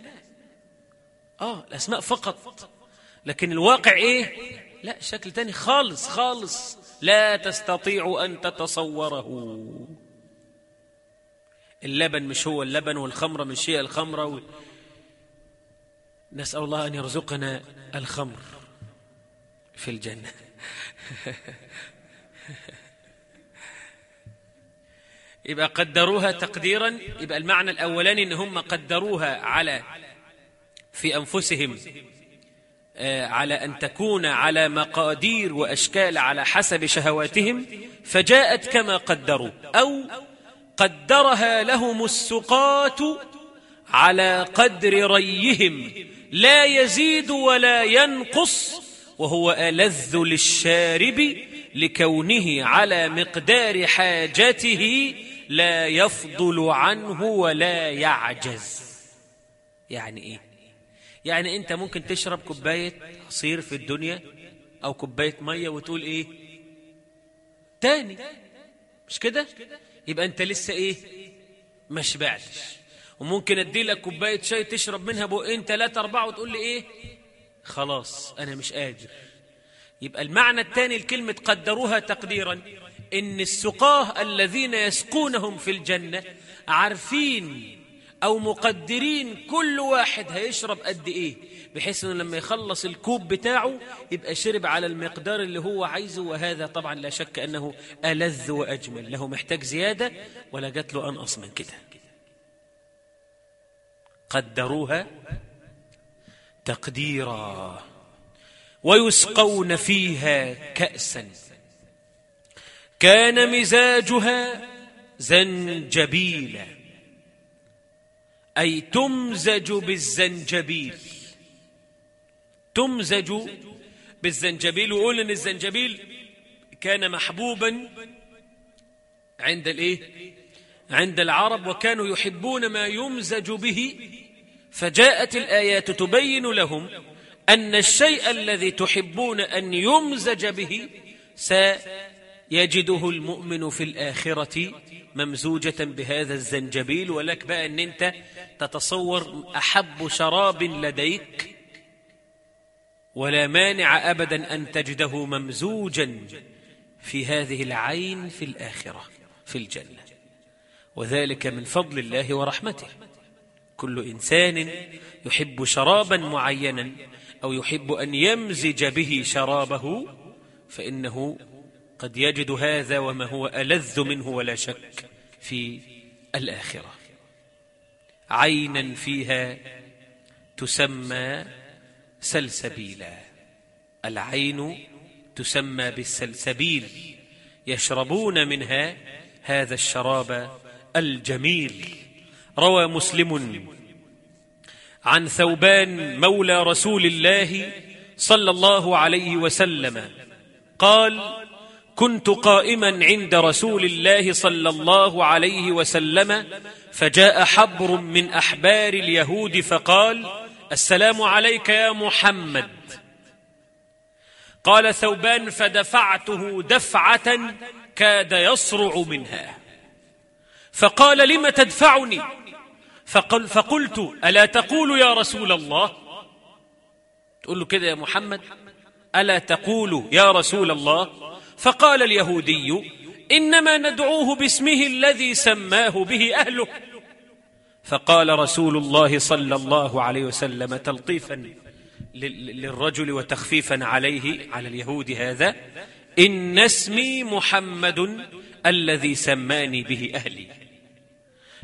آه الأسماء فقط. لكن الواقع إيه؟ لا شكل تاني خالص. خالص. لا تستطيع أن تتصوره. اللبن مش هو اللبن والخمرة مش هي الخمرة و... نسأل الله أن يرزقنا الخمر في الجنة. يبقى قدروها تقديرا يبقى المعنى الأولاني إن هم قدروها على في أنفسهم آه، على أن تكون على مقادير وأشكال على حسب شهواتهم فجاءت كما قدروا أو قدرها لهم السقاة على قدر ريهم لا يزيد ولا ينقص وهو ألذ للشارب لكونه على مقدار حاجته لا يفضل عنه ولا يعجز. يعني إيه؟ يعني أنت ممكن تشرب كوباية عصير في الدنيا أو كوباية مية وتقول إيه؟ تاني. مش كده؟ يبقى أنت لسه إيه؟ ما شبعتش. وممكن أدي لك كوباية شاي تشرب منها بقين ثلاثة أربعة وتقول لي إيه؟ خلاص أنا مش قادر. يبقى المعنى الثاني الكلمة قدروها تقديرا إن السقاة الذين يسقونهم في الجنة عارفين أو مقدرين كل واحد هيشرب قد إيه بحيث أنه لما يخلص الكوب بتاعه يبقى شرب على المقدار اللي هو عايزه وهذا طبعا لا شك أنه ألذ وأجمل. له محتاج زيادة ولا جات له أنقص من كده. قدروها تقديرا ويسقون فيها كأسا. كان مزاجها زنجبيلا. أي تمزج بالزنجبيل. تمزج بالزنجبيل. وقول إن الزنجبيل كان محبوبا عند الإيه؟ عند العرب وكانوا يحبون ما يمزج به. فجاءت الآيات تبين لهم أن الشيء الذي تحبون أن يمزج به سيجده المؤمن في الآخرة ممزوجة بهذا الزنجبيل ولك بقى أن أنت تتصور أحب شراب لديك ولا مانع أبدا أن تجده ممزوجا في هذه العين في الآخرة في الجنة. وذلك من فضل الله ورحمته. كل إنسان يحب شرابا معينا أو يحب أن يمزج به شرابه فإنه قد يجد هذا وما هو ألذ منه ولا شك في الآخرة. عينا فيها تسمى سلسبيلا. العين تسمى بالسلسبيل يشربون منها هذا الشراب الجميل. روى مسلم عن ثوبان مولى رسول الله صلى الله عليه وسلم قال كنت قائما عند رسول الله صلى الله عليه وسلم فجاء حبر من أحبار اليهود فقال السلام عليك يا محمد. قال ثوبان فدفعته دفعة كاد يصرع منها. فقال لم تدفعني؟ فقل فقلت ألا تقول يا رسول الله؟ تقول له كده يا محمد ألا تقول يا رسول الله؟ فقال اليهودي إنما ندعوه باسمه الذي سماه به أهله. فقال رسول الله صلى الله عليه وسلم تلطيفا للرجل وتخفيفا عليه على اليهود هذا إن اسمي محمد الذي سماني به أهلي.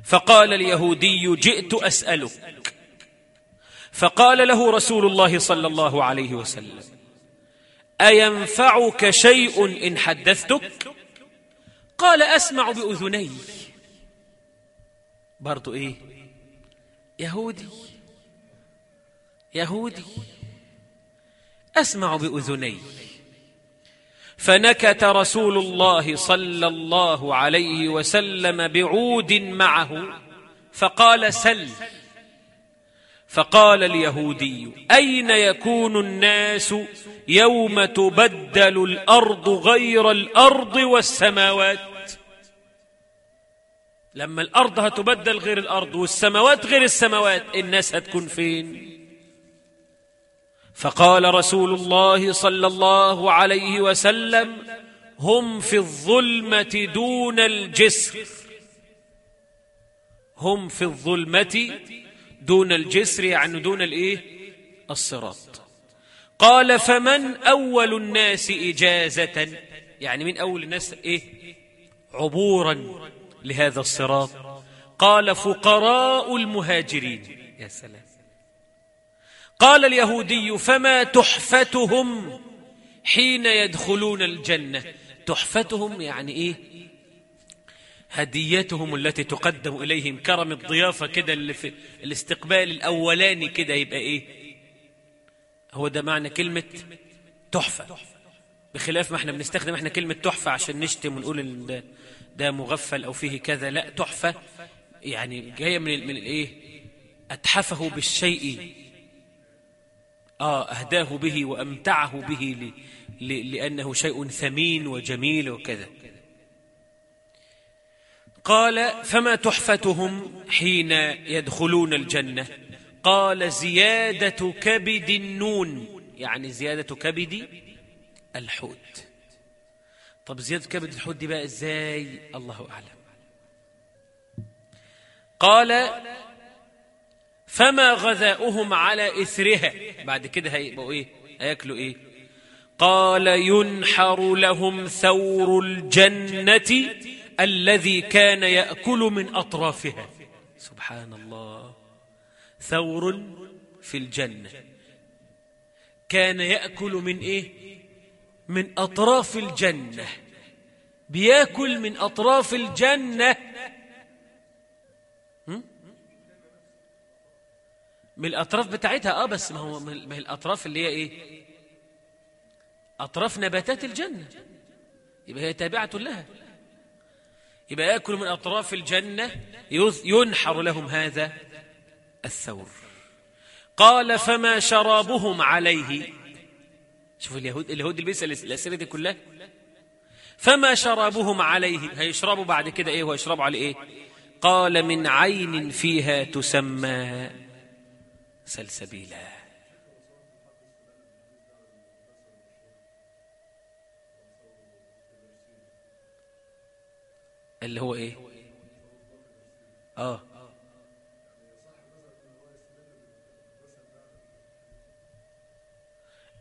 فقال اليهودي جئت أسألك. فقال له رسول الله صلى الله عليه وسلم أينفعك شيء إن حدثتك؟ قال أسمع بأذني. برضو إيه؟ يهودي. يهودي. أسمع بأذني. فنكت رسول الله صلى الله عليه وسلم بعود معه فقال سل. فقال اليهودي أين يكون الناس يوم تبدل الأرض غير الأرض والسماوات؟ لما الأرض هتبدل غير الأرض والسماوات غير السماوات الناس هتكون فين؟ فقال رسول الله صلى الله عليه وسلم هم في الظلمة دون الجسر. هم في الظلمة دون الجسر يعني دون الإيه؟ الصراط. قال فمن أول الناس إجازة؟ يعني من أول الناس إيه؟ عبورا لهذا الصراط. قال فقراء المهاجرين. يا سلام. قال اليهودي فما تحفتهم حين يدخلون الجنة؟ تحفتهم يعني إيه؟ هديتهم التي تقدم إليهم. كرم الضيافة كده اللي في الاستقبال الأولاني كده يبقى إيه؟ هو ده معنى كلمة تحفة. بخلاف ما إحنا بنستخدم إحنا كلمة تحفة عشان نشتم ونقول إن ده, ده مغفل أو فيه كذا. لا تحفة يعني جاية من, من الايه أتحفه بالشيء. آه أهداه به وأمتعه به. لأنه شيء ثمين وجميل وكذا. قال فما تحفتهم حين يدخلون الجنة؟ قال زيادة كبد النون. يعني زيادة كبد الحوت. طب زيادة كبد الحوت دي بقى إزاي؟ الله أعلم. قال فما غذاؤهم على إثرها؟ بعد كده هيبقوا إيه؟ هياكلوا إيه؟ قال ينحر لهم ثور الجنة الذي كان يأكل من أطرافها. سبحان الله ثور في الجنة. كان يأكل من إيه؟ من أطراف الجنة. بيأكل من أطراف الجنة. من الأطراف بتاعتها. آه بس ما هو ما هي الأطراف اللي هي إيه؟ أطراف نباتات الجنة. يبقى هي تابعة لها. يبقى يأكل من أطراف الجنة ينحر لهم هذا الثور. قال فما شرابهم عليه؟ شوف اليهود اليهود اللي بيسأل الأسئلة دي كلها. فما شرابهم عليه؟ هيشربوا بعد كده إيه؟ ويشربوا على إيه؟ قال من عين فيها تسمى سلسبيلا. اللي هو إيه؟ آه.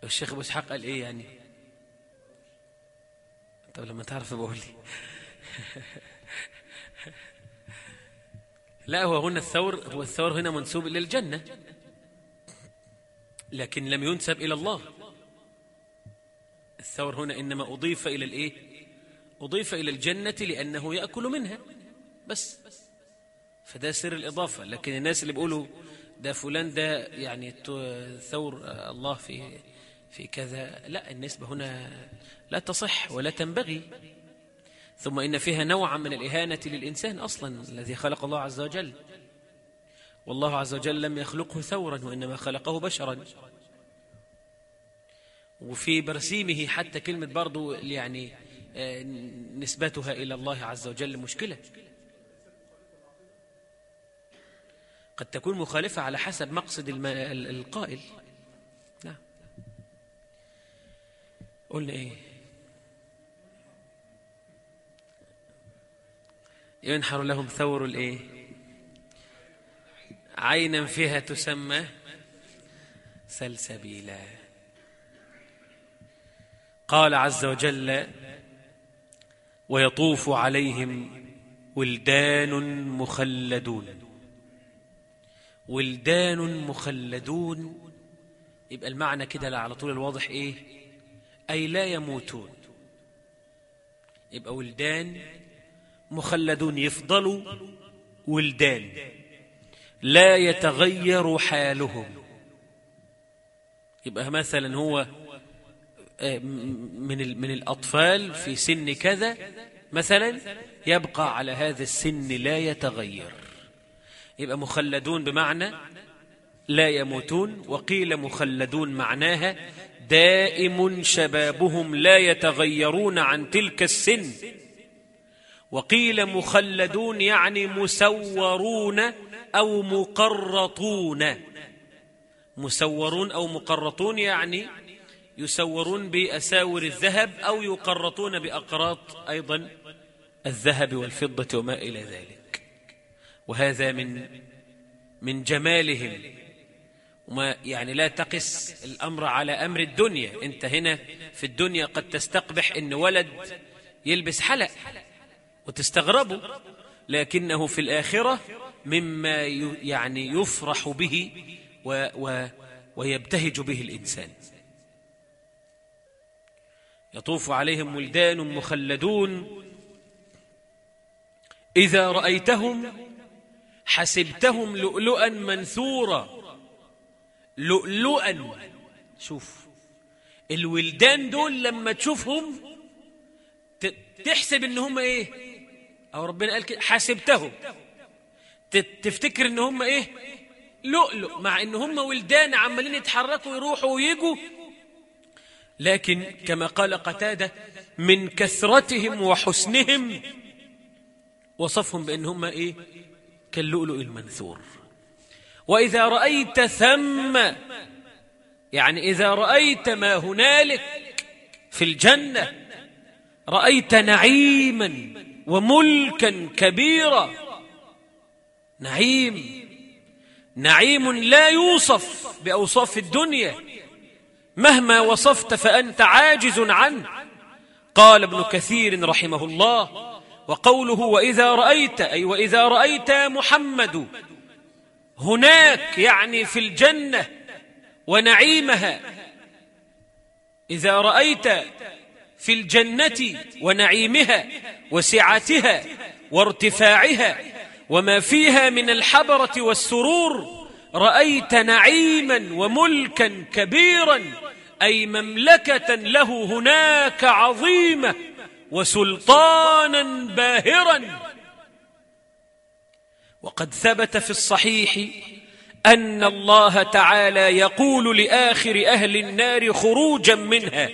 الشيخ أبو إسحاق قال إيه يعني؟ طب لما تعرف بقول لي. لا هو هنا الثور هو الثور هنا منسوب إلى الجنه لكن لم ينسب إلى الله. الثور هنا إنما أضيف إلى الإيه؟ أضيف إلى الجنة لأنه يأكل منها. بس. فده سر الإضافة. لكن الناس اللي بيقولوا ده فلان ده يعني ثور الله في في كذا. لا النسبة هنا لا تصح ولا تنبغي. ثم إن فيها نوعا من الإهانة للإنسان أصلا الذي خلق الله عز وجل. والله عز وجل لم يخلقه ثورا وإنما خلقه بشرا. وفي برسيمه حتى كلمة برضو يعني نسبتها إلى الله عز وجل مشكلة. قد تكون مخالفة على حسب مقصد القائل. نعم قلنا إيه؟ ينحر لهم ثور الإيه؟ عينا فيها تسمى سلسبيلا. قال عز وجل ويطوف عليهم ولدان مخلدون. ولدان مخلدون. يبقى المعنى كده على طول الواضح إيه؟ أي لا يموتون. يبقى ولدان مخلدون. يفضلوا ولدان. لا يتغير حالهم. يبقى مثلا هو من من الأطفال في سن كذا مثلا يبقى على هذا السن لا يتغير. يبقى مخلدون بمعنى لا يموتون وقيل مخلدون معناها دائم شبابهم لا يتغيرون عن تلك السن. وقيل مخلدون يعني مسورون أو مقرطون. مسورون أو مقرطون يعني يسورون بأساور الذهب أو يقرطون بأقراط أيضا الذهب والفضة وما إلى ذلك. وهذا من من جمالهم. وما يعني لا تقس الأمر على أمر الدنيا. أنت هنا في الدنيا قد تستقبح أن ولد يلبس حلق وتستغربه لكنه في الآخرة مما يعني يفرح به و و ويبتهج به الإنسان. يطوف عليهم ولدان مخلدون. إذا رأيتهم حسبتهم لؤلؤا منثورا. لؤلؤا. شوف الولدان دول لما تشوفهم تحسب إن هم إيه؟ أو ربنا قال كده حسبتهم. تفتكر إن هم إيه؟ لؤلؤ مع إن هم ولدان عمالين يتحركوا يروحوا ويجوا. لكن كما قال قتادة من كثرتهم وحسنهم وصفهم بأن هم إيه؟ كاللؤلؤ المنثور. وإذا رأيت ثم يعني إذا رأيت ما هنالك في الجنة رأيت نعيما وملكا كبيرا نعيم نعيم لا يوصف بأوصاف الدنيا مهما وصفت فأنت عاجز عنه قال ابن كثير رحمه الله وقوله وإذا رأيت أي وإذا رأيت محمد هناك يعني في الجنة ونعيمها. إذا رأيت في الجنة ونعيمها وسعتها وارتفاعها وما فيها من الحبرة والسرور رأيت نعيما وملكا كبيرا. أي مملكة له هناك عظيمة وسلطانا باهرا. وقد ثبت في الصحيح أن الله تعالى يقول لآخر أهل النار خروجا منها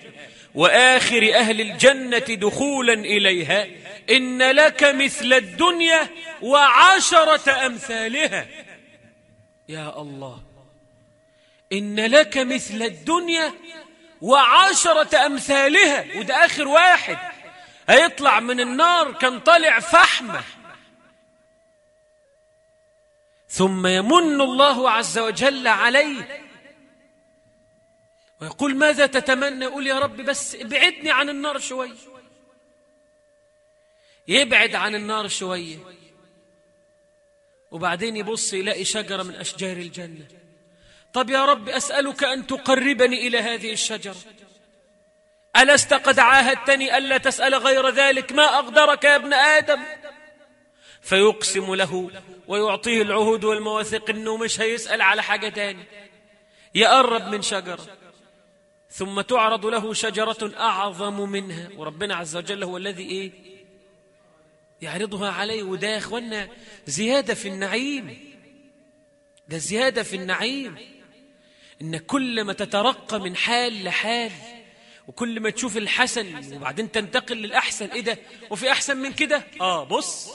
وآخر أهل الجنة دخولا إليها إن لك مثل الدنيا وعشرة أمثالها. يا الله. إن لك مثل الدنيا وعشرة أمثالها. وده آخر واحد. هيطلع من النار كان طالع فحمة. ثم يمن الله عز وجل عليه. ويقول ماذا تتمنى؟ يقول يا رب بس ابعدني عن النار شوية يبعد عن النار شوية وبعدين يبص يلاقي شجرة من أشجار الجنة. طب يا رب أسألك أن تقربني إلى هذه الشجرة. ألست قد عاهدتني ألا تسأل غير ذلك؟ ما أقدرك يا ابن آدم؟ فيقسم له ويعطيه العهود والمواثيق. أنه مش هيسأل على حاجة تاني. يقرب من شجرة. ثم تعرض له شجرة أعظم منها. وربنا عز وجل هو الذي إيه؟ يعرضها عليه. وده يا أخوانا زيادة في النعيم. ده زيادة في النعيم. إن كل ما تترقى من حال لحال وكل ما تشوف الحسن وبعدين تنتقل للأحسن. إيه ده؟ وفي أحسن من كده؟ آه بص.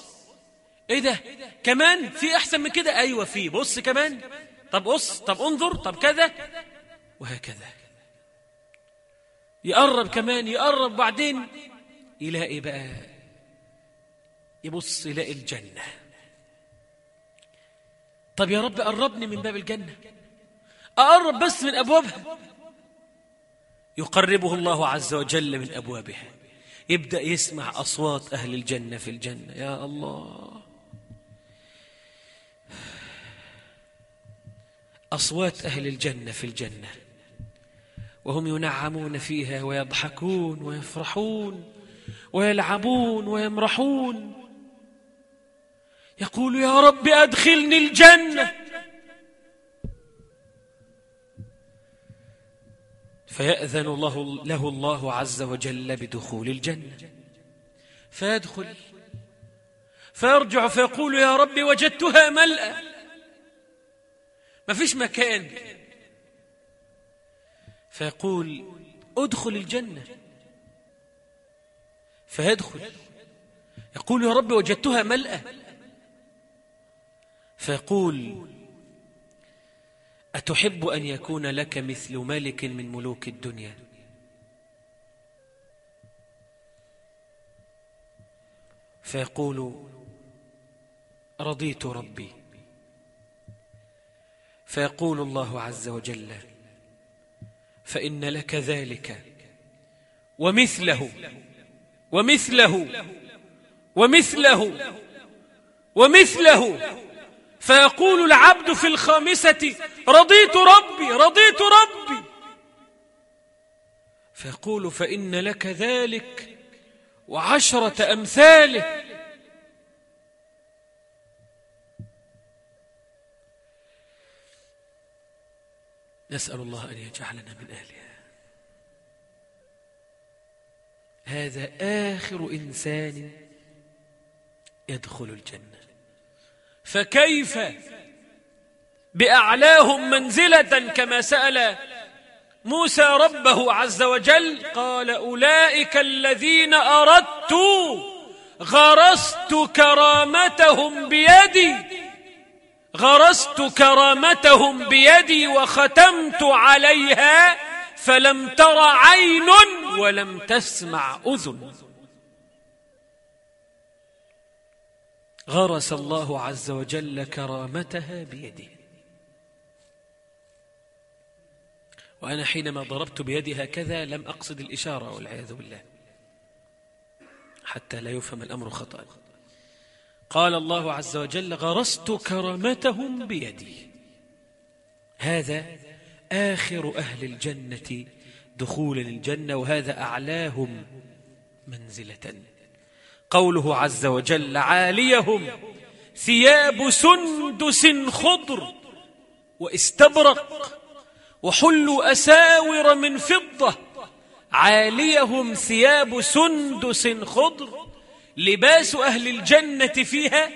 إيه ده؟ كمان في أحسن من كده؟ أيوة في. بص كمان. طب بص طب انظر طب كذا. وهكذا. يقرب كمان يقرب بعدين يلاقي بقى يبص يلاقي الجنة. طب يا رب قربني من باب الجنة. أقرب بس من أبوابها. يقربه الله عز وجل من أبوابها. يبدأ يسمع أصوات أهل الجنة في الجنة. يا الله. أصوات أهل الجنة في الجنة. وهم ينعمون فيها ويضحكون ويفرحون ويلعبون ويمرحون. يقول يا رب أدخلني الجنة. فيأذن الله له الله عز وجل بدخول الجنة. فيدخل. فيرجع فيقول يا رب وجدتها ملأ. ما فيش مكان. فيقول ادخل الجنة. فيدخل. يقول يا رب وجدتها ملأ. فيقول أتحب أن يكون لك مثل ملك من ملوك الدنيا؟ فيقول رضيت ربي. فيقول الله عز وجل فإن لك ذلك ومثله ومثله ومثله ومثله. فيقول العبد في الخامسة رضيت ربي رضيت ربي. فيقول فإن لك ذلك وعشرة أمثاله. نسأل الله أن يجعلنا من أهلها. هذا آخر إنسان يدخل الجنة. فكيف بأعلاهم منزلة كما سأل موسى ربه عز وجل؟ قال أولئك الذين أردت غرست كرامتهم بيدي غرست كرامتهم بيدي وختمت عليها فلم تر عين ولم تسمع أذن. غرس الله عز وجل كرامتها بيده. وأنا حينما ضربت بيدي هكذا لم أقصد الإشارة والعياذ بالله. حتى لا يفهم الأمر خطأ. قال الله عز وجل غرست كرامتهم بيدي. هذا آخر أهل الجنة دخولا الجنة وهذا أعلاهم منزلة. قوله عز وجل عاليهم ثياب سندس خضر واستبرق وحلوا أساور من فضة عاليهم ثياب سندس خضر لباس أهل الجنة فيها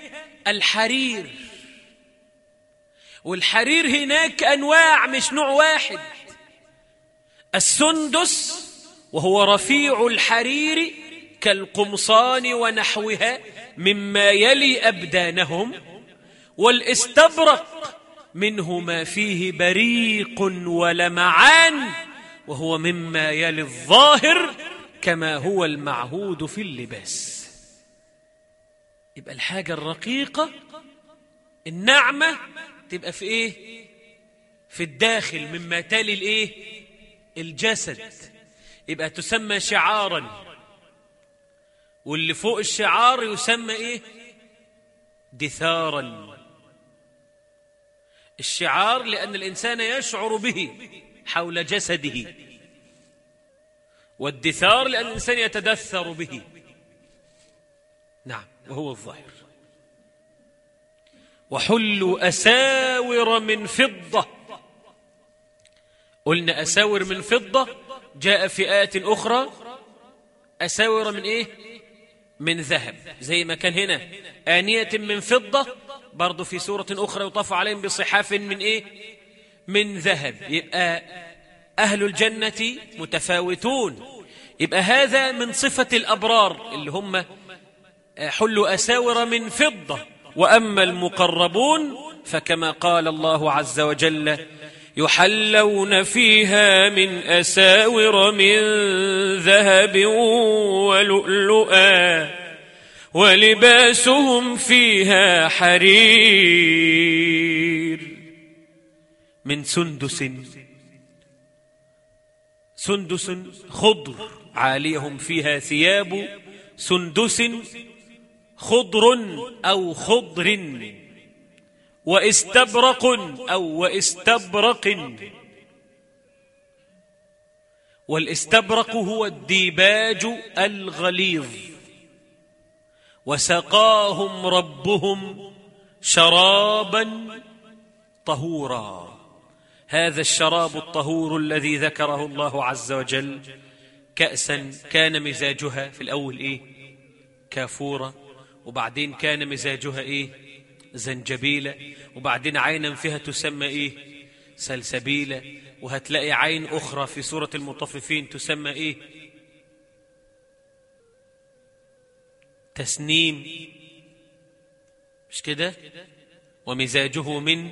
الحرير. والحرير هناك أنواع مش نوع واحد. السندس وهو رفيع الحرير كالقمصان ونحوها مما يلي أبدانهم والاستبرق منه ما فيه بريق ولمعان وهو مما يلي الظاهر كما هو المعهود في اللباس. يبقى الحاجة الرقيقة النعمة تبقى في إيه؟ في الداخل مما تلي الإيه؟ الجسد. يبقى تسمى شعارا. واللي فوق الشعار يسمى إيه؟ دثارا. الشعار لأن الإنسان يشعر به حول جسده. والدثار لأن الإنسان يتدثر به. نعم وهو الظاهر. وحلوا أساور من فضة. قلنا أساور من فضة جاء في آية أخرى. أساور من إيه؟ من ذهب. زي ما كان هنا. آنية من فضة. برضو في سورة أخرى يطاف عليهم بصحاف من إيه؟ من ذهب. يبقى أهل الجنة متفاوتون. يبقى هذا من صفة الأبرار اللي هم حلوا أساور من فضة. وأما المقربون فكما قال الله عز وجل يحلون فيها من أساور من ذهب ولؤلؤا ولباسهم فيها حرير. من سندس. سندس خضر. عاليهم فيها ثياب. سندس خضر أو خضر. واستبرق أو واستبرق. والاستبرق هو الديباج الغليظ. وسقاهم ربهم شرابا طهورا. هذا الشراب الطهور الذي ذكره الله عز وجل كأسا كان مزاجها في الأول إيه؟ كافورة. وبعدين كان مزاجها إيه؟ زنجبيلة وبعدين عينا فيها تسمى إيه؟ سلسبيلة وهتلاقي عين أخرى في سورة المطففين تسمى إيه؟ تسنيم. مش كده؟ ومزاجه من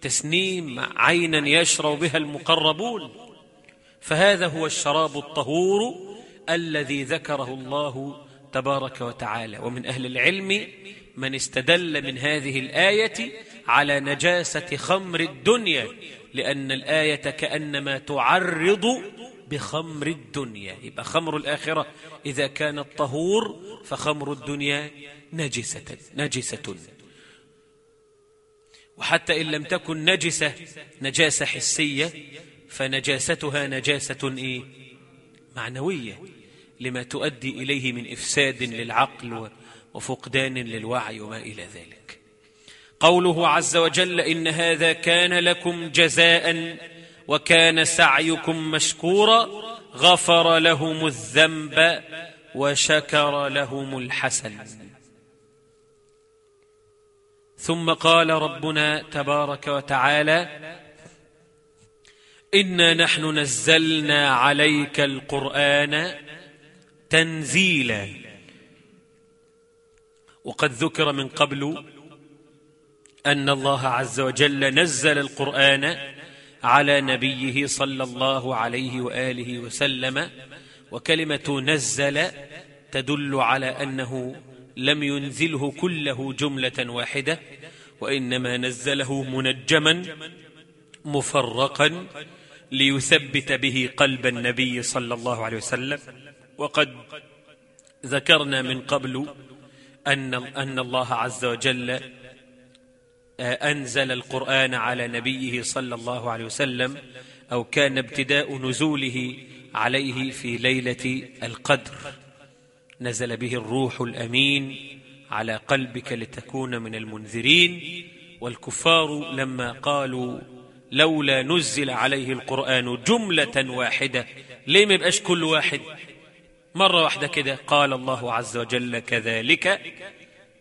تسنيم عينا يشرب بها المقربون. فهذا هو الشراب الطهور الذي ذكره الله تبارك وتعالى. ومن أهل العلم من استدل من هذه الآية على نجاسة خمر الدنيا لأن الآية كأنما تعرض بخمر الدنيا يبقى خمر الآخرة إذا كانت طهور فخمر الدنيا نجسة نجسة وحتى إن لم تكن نجسة نجاسة حسية فنجاستها نجاسة إيه؟ معنوية لما تؤدي إليه من إفساد للعقل وفقدان للوعي وما إلى ذلك. قوله عز وجل إن هذا كان لكم جزاء وكان سعيكم مشكورا غفر لهم الذنب وشكر لهم الحسن. ثم قال ربنا تبارك وتعالى إنا نحن نزلنا عليك القرآن تنزيلا وقد ذكر من قبل أن الله عز وجل نزل القرآن على نبيه صلى الله عليه وآله وسلم وكلمة نزل تدل على أنه لم ينزله كله جملة واحدة وإنما نزله منجما مفرقا ليثبت به قلب النبي صلى الله عليه وسلم. وقد ذكرنا من قبل أن, أن الله عز وجل آه، أنزل القرآن على نبيه صلى الله عليه وسلم أو كان ابتداء نزوله عليه في ليلة القدر. نزل به الروح الأمين على قلبك لتكون من المنذرين. والكفار لما قالوا لولا نزل عليه القرآن جملة واحدة ليه ما يبقاش كل واحد؟ مرة واحدة كده قال الله عز وجل كذلك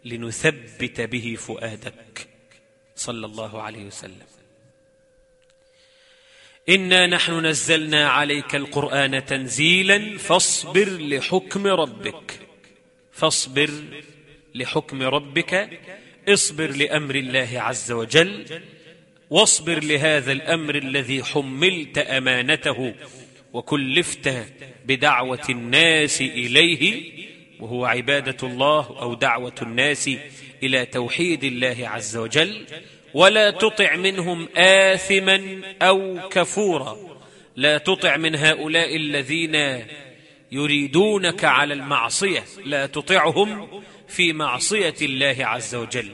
لنثبت به فؤادك. صلى الله عليه وسلم. إنا نحن نزلنا عليك القرآن تنزيلا فاصبر لحكم ربك. فاصبر لحكم ربك. اصبر لأمر الله عز وجل. واصبر لهذا الأمر الذي حملت أمانته. وكلفت بدعوة الناس إليه وهو عبادة الله أو دعوة الناس إلى توحيد الله عز وجل ولا تطع منهم آثما أو كفورا. لا تطع من هؤلاء الذين يريدونك على المعصية لا تطعهم في معصية الله عز وجل.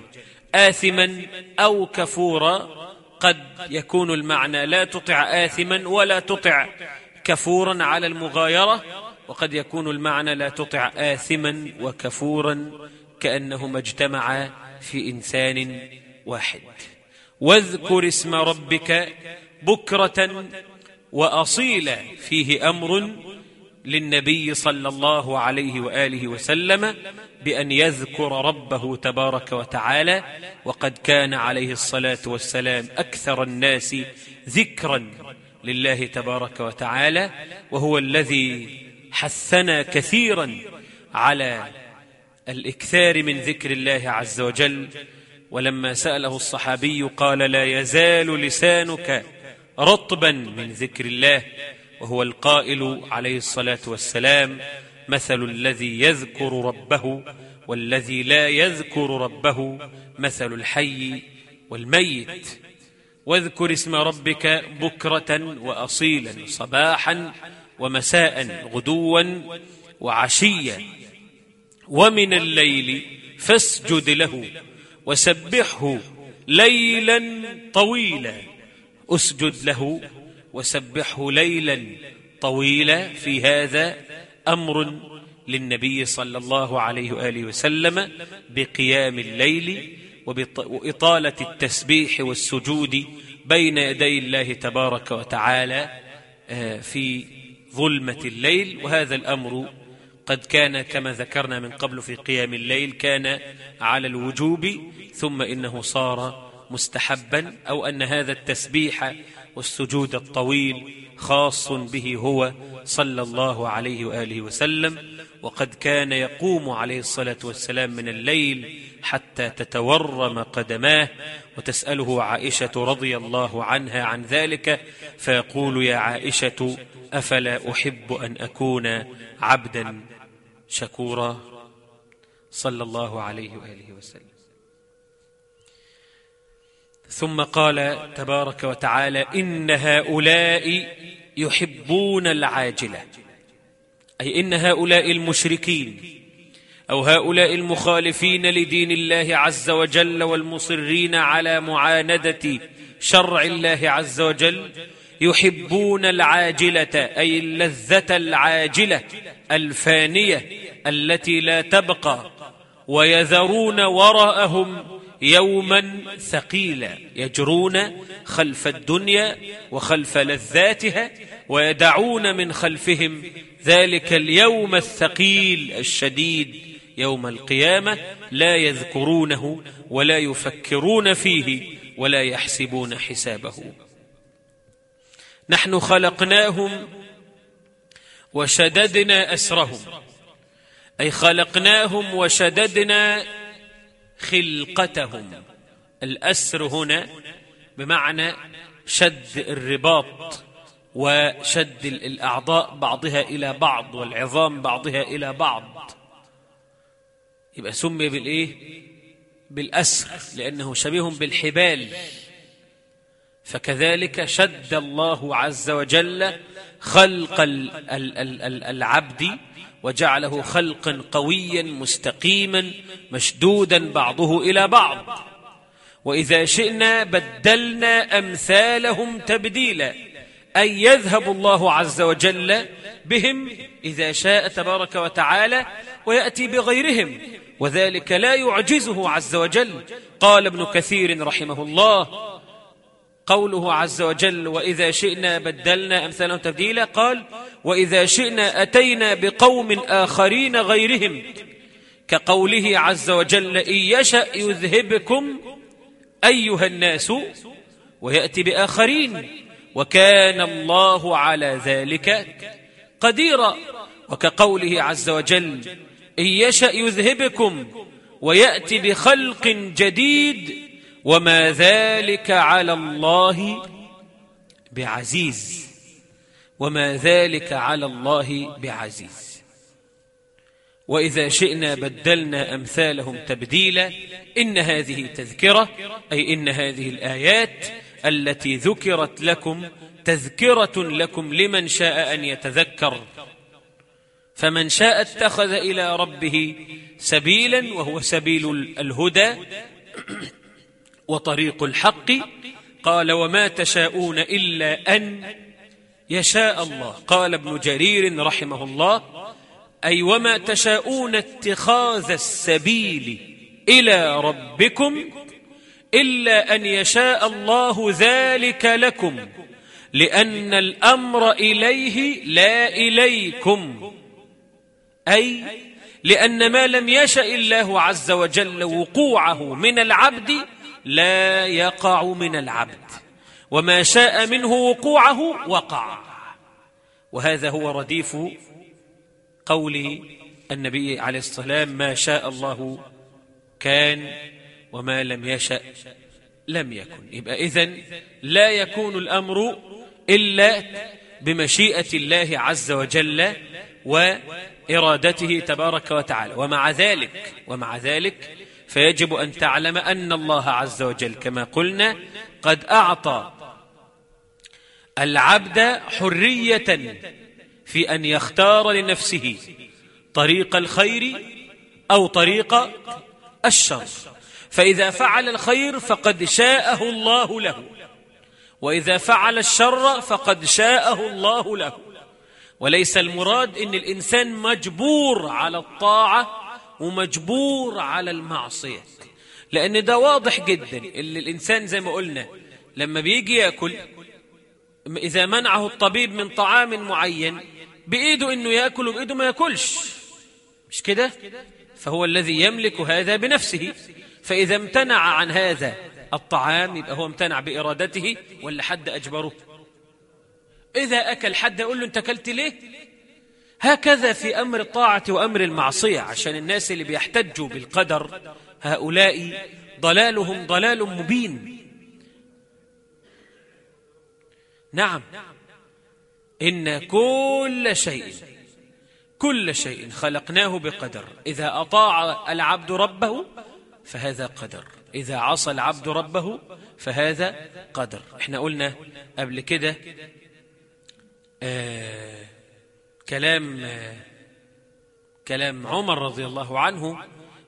آثما أو كفورا قد يكون المعنى لا تطع آثما ولا تطع كفورا على المغايرة وقد يكون المعنى لا تطع آثما وكفورا كأنهما اجتمعا في إنسان واحد. واذكر اسم ربك بكرة وأصيلا فيه أمر للنبي صلى الله عليه وآله وسلم بأن يذكر ربه تبارك وتعالى وقد كان عليه الصلاة والسلام أكثر الناس ذكرا لله تبارك وتعالى وهو الذي حثنا كثيرا على الإكثار من ذكر الله عز وجل. ولما سأله الصحابي قال لا يزال لسانك رطبا من ذكر الله. وهو القائل عليه الصلاة والسلام مثل الذي يذكر ربه والذي لا يذكر ربه مثل الحي والميت. واذكر اسم ربك بكرة وأصيلا صباحا ومساء غدوا وعشيا. ومن الليل فاسجد له وسبحه ليلا طويلا. أسجد له وسبحه ليلا طويلا. في هذا أمر للنبي صلى الله عليه وآله وسلم بقيام الليل وإطالة التسبيح والسجود بين يدي الله تبارك وتعالى آه، في ظلمة الليل. وهذا الأمر قد كان كما ذكرنا من قبل في قيام الليل كان على الوجوب ثم إنه صار مستحبا أو أن هذا التسبيح والسجود الطويل خاص به هو صلى الله عليه وآله وسلم. وقد كان يقوم عليه الصلاة والسلام من الليل حتى تتورم قدماه وتسأله عائشة رضي الله عنها عن ذلك فيقول يا عائشة أفلا أحب أن أكون عبدا شكورا؟ صلى الله عليه وآله وسلم. ثم قال تبارك وتعالى إن هؤلاء يحبون العاجلة. أي إن هؤلاء المشركين أو هؤلاء المخالفين لدين الله عز وجل والمصرين على معاندة شرع الله عز وجل يحبون العاجلة أي اللذة العاجلة الفانية التي لا تبقى ويذرون وراءهم يوما ثقيلا يجرون خلف الدنيا وخلف لذاتها ويدعون من خلفهم ذلك اليوم الثقيل الشديد يوم القيامة لا يذكرونه ولا يفكرون فيه ولا يحسبون حسابه. نحن خلقناهم وشددنا أسرهم أي خلقناهم وشددنا خلقتهم. الأسر هنا بمعنى شد الرباط. وشد الأعضاء بعضها إلى بعض والعظام بعضها إلى بعض. يبقى سمي بالإيه؟ بالأسر لأنه شبيه بالحبال. فكذلك شد الله عز وجل خلق العبد وجعله خلقا قويا مستقيما مشدودا بعضه إلى بعض. وإذا شئنا بدلنا أمثالهم تبديلا. أي يذهب الله عز وجل بهم إذا شاء تبارك وتعالى ويأتي بغيرهم. وذلك لا يعجزه عز وجل. قال ابن كثير رحمه الله قوله عز وجل وإذا شئنا بدلنا أمثالهم تبديلا قال وإذا شئنا أتينا بقوم آخرين غيرهم كقوله عز وجل إن يشأ يذهبكم أيها الناس ويأتي بآخرين. وكان الله على ذلك قديرا. وكقوله عز وجل إن يشأ يذهبكم ويأتي بخلق جديد وما ذلك على الله بعزيز. وما ذلك على الله بعزيز. وإذا شئنا بدلنا أمثالهم تبديلا إن هذه تذكرة أي إن هذه الآيات التي ذكرت لكم تذكرة لكم لمن شاء أن يتذكر. فمن شاء اتخذ إلى ربه سبيلا وهو سبيل الهدى وطريق الحق. قال وما تشاءون إلا أن يشاء الله. قال ابن جرير رحمه الله أي وما تشاءون اتخاذ السبيل إلى ربكم إلا أن يشاء الله ذلك لكم لأن الأمر إليه لا إليكم. أي لأن ما لم يشأ الله عز وجل وقوعه من العبد لا يقع من العبد وما شاء منه وقوعه وقع. وهذا هو رديف قول النبي عليه الصلاة والسلام ما شاء الله كان وما لم يشأ لم يكن. يبقى إذن لا يكون الأمر إلا بمشيئة الله عز وجل وإرادته تبارك وتعالى. ومع ذلك ومع ذلك فيجب أن تعلم أن الله عز وجل كما قلنا قد أعطى العبد حرية في أن يختار لنفسه طريق الخير أو طريق الشر. فإذا فعل الخير فقد شاءه الله له. وإذا فعل الشر فقد شاءه الله له. وليس المراد أن الإنسان مجبور على الطاعة ومجبور على المعصية. لأن ده واضح جدا اللي الإنسان زي ما قلنا لما بيجي يأكل إذا منعه الطبيب من طعام معين بإيده أنه يأكل وبإيده ما يأكلش. مش كده؟ فهو الذي يملك هذا بنفسه. فإذا امتنع عن هذا الطعام يبقى هو امتنع بإرادته ولا حد أجبره؟ إذا أكل حد يقول له أنت أكلت ليه؟ هكذا في أمر الطاعة وأمر المعصية عشان الناس اللي بيحتجوا بالقدر هؤلاء ضلالهم ضلال مبين. نعم. إن كل شيء كل شيء خلقناه بقدر. إذا أطاع العبد ربه فهذا قدر. إذا عصى العبد ربه فهذا قدر. إحنا قلنا قبل كده آه كلام كلام عمر رضي الله عنه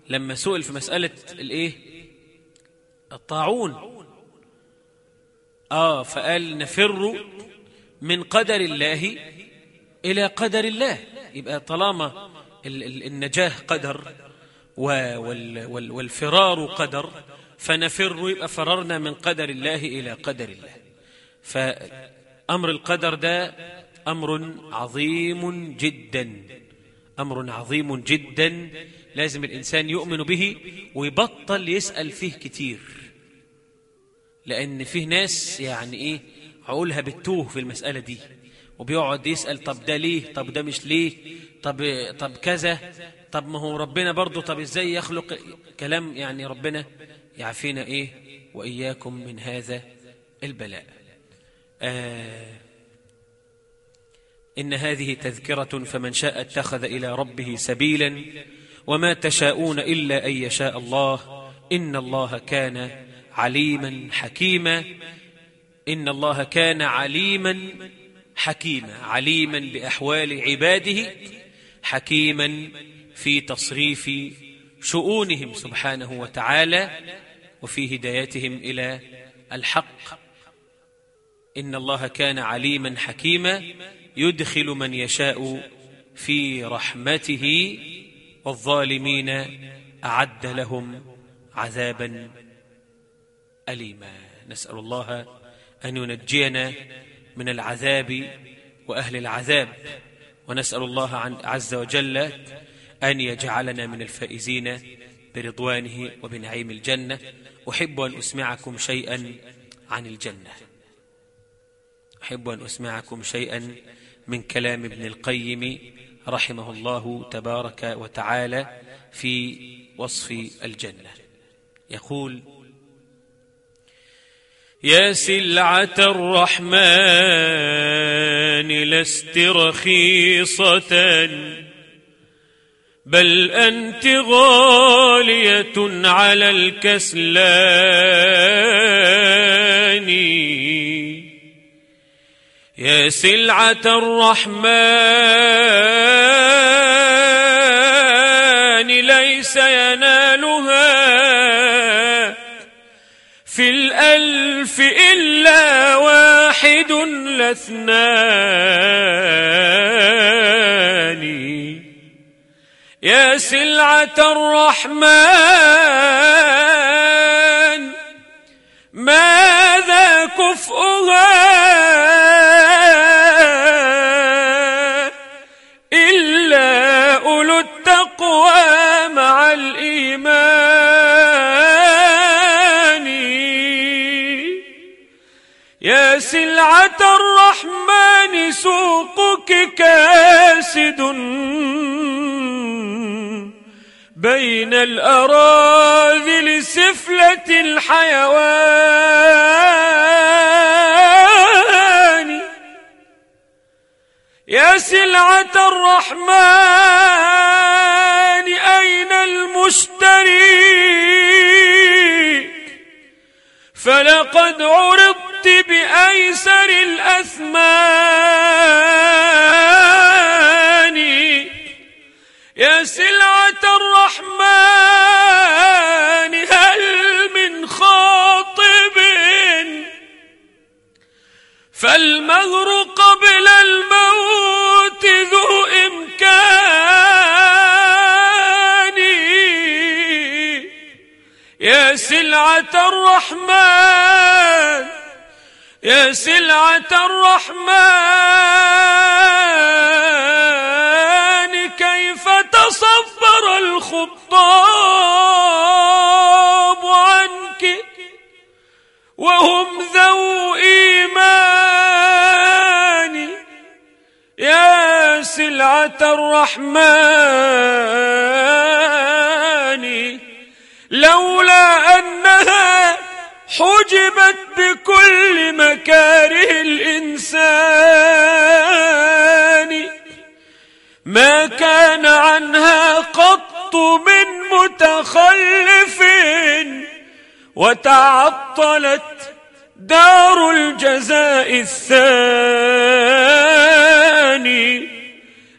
لما سئل في مسألة الإيه؟ الطاعون. آه فقال نفر من قدر الله إلى قدر الله. يبقى طالما النجاة قدر والفرار قدر فنفر يبقى فررنا من قدر الله إلى قدر الله. فأمر القدر ده أمر عظيم جدا أمر عظيم جدا لازم الإنسان يؤمن به ويبطل يسأل فيه كتير. لأن فيه ناس يعني إيه عقولها بتوه في المسألة دي وبيقعد يسأل طب ده ليه؟ طب ده مش ليه؟ طب, طب كذا؟ طب ما هو ربنا برضه طب إزاي يخلق كلام يعني ربنا؟ يعفينا إيه؟ وإياكم من هذا البلاء. آه إن هذه تذكرة فمن شاء اتخذ إلى ربه سبيلا وما تشاءون إلا أن يشاء الله. إن الله كان عليما حكيما. إن الله كان عليما حكيما. عليما بأحوال عباده حكيما في تصريف شؤونهم سبحانه وتعالى وفي هدايتهم إلى الحق. إن الله كان عليما حكيما يدخل من يشاء في رحمته والظالمين أعد لهم عذابا أليما. نسأل الله أن ينجينا من العذاب وأهل العذاب. ونسأل الله عز وجل أن يجعلنا من الفائزين برضوانه وبنعيم الجنة. أحب أن أسمعكم شيئا عن الجنة. أحب أن أسمعكم شيئا من كلام ابن القيم رحمه الله تبارك وتعالى في وصف الجنة. يقول يا سلعة الرحمن لست رخيصة. بل أنت غالية على الكسلان. يا سلعة الرحمن ليس ينالها في الألف إلا واحد لاثنان. يا سلعة الرحمن ماذا كفؤها إلا أولو التقوى مع الإيمان؟ يا سلعة الرحمن سوقك كاسد بين الأراذل سفلة الحيوان. يا سلعة الرحمن أين المشتري؟ فلقد عرضت بأيسر الأثمان. يا سلعة الرحمن هل من خاطب؟ فالمهر قبل الموت ذو إمكان. يا سلعة الرحمن يا سلعة الرحمن كيف تصبر الخطاب عنك؟ وهم ذو إيمان. يا سلعة الرحمن أنها حجبت بكل مكاره الإنسان. ما كان عنها قط من متخلف وتعطلت دار الجزاء الثاني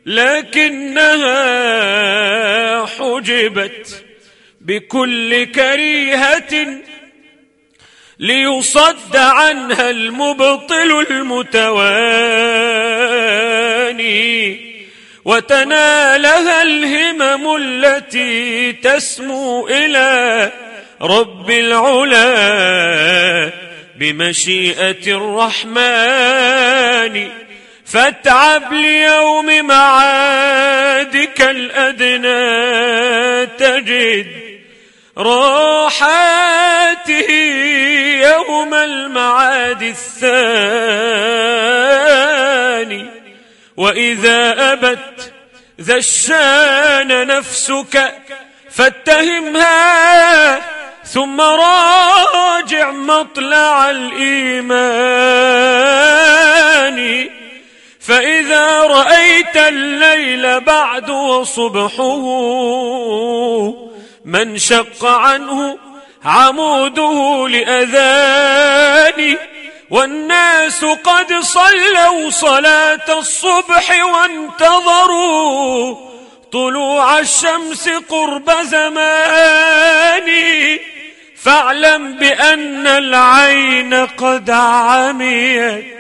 لكنها حجبت بكل كريهة ليصد عنها المبطل المتواني وتنالها الهمم التي تسمو إلى رب العلا بمشيئة الرحمن. فاتعب ليوم معادك الأدنى تجد راحاته يوم المعاد الثاني وإذا أبت ذا الشان نفسك فاتهمها ثم راجع مطلع الإيمان فإذا رأيت الليل بعد وصبحه من شق عنه عموده لأذان والناس قد صلوا صلاة الصبح وانتظروا طلوع الشمس قرب زماني. فاعلم بأن العين قد عميت.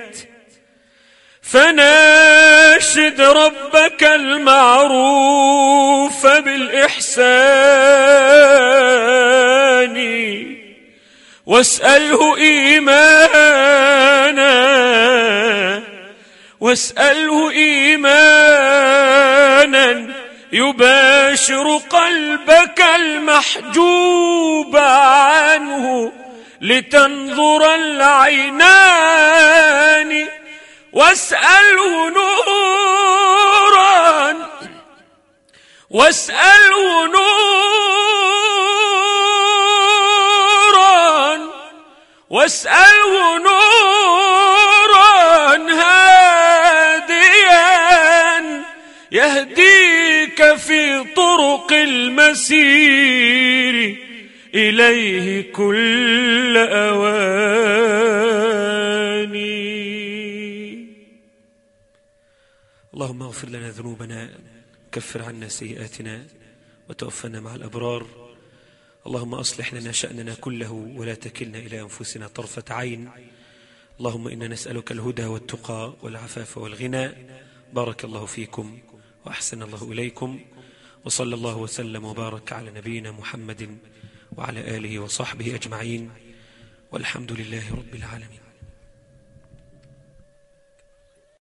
فناشد ربك المعروف بالإحسان. واسأله إيمانا. واسأله إيمانا. يباشر قلبك المحجوب عنه لتنظر العينان. واسأله نورا. واسأله نورا. واسأله نورا هاديا. يهديك في طرق المسير. إليه كل أواني. اللهم اغفر لنا ذنوبنا كفر عنا سيئاتنا وتوفنا مع الأبرار. اللهم أصلح لنا شأننا كله ولا تكلنا إلى أنفسنا طرفة عين. اللهم إنا نسألك الهدى والتقى والعفاف والغنى. بارك الله فيكم وأحسن الله إليكم. وصلى الله وسلم وبارك على نبينا محمد وعلى آله وصحبه أجمعين. والحمد لله رب العالمين.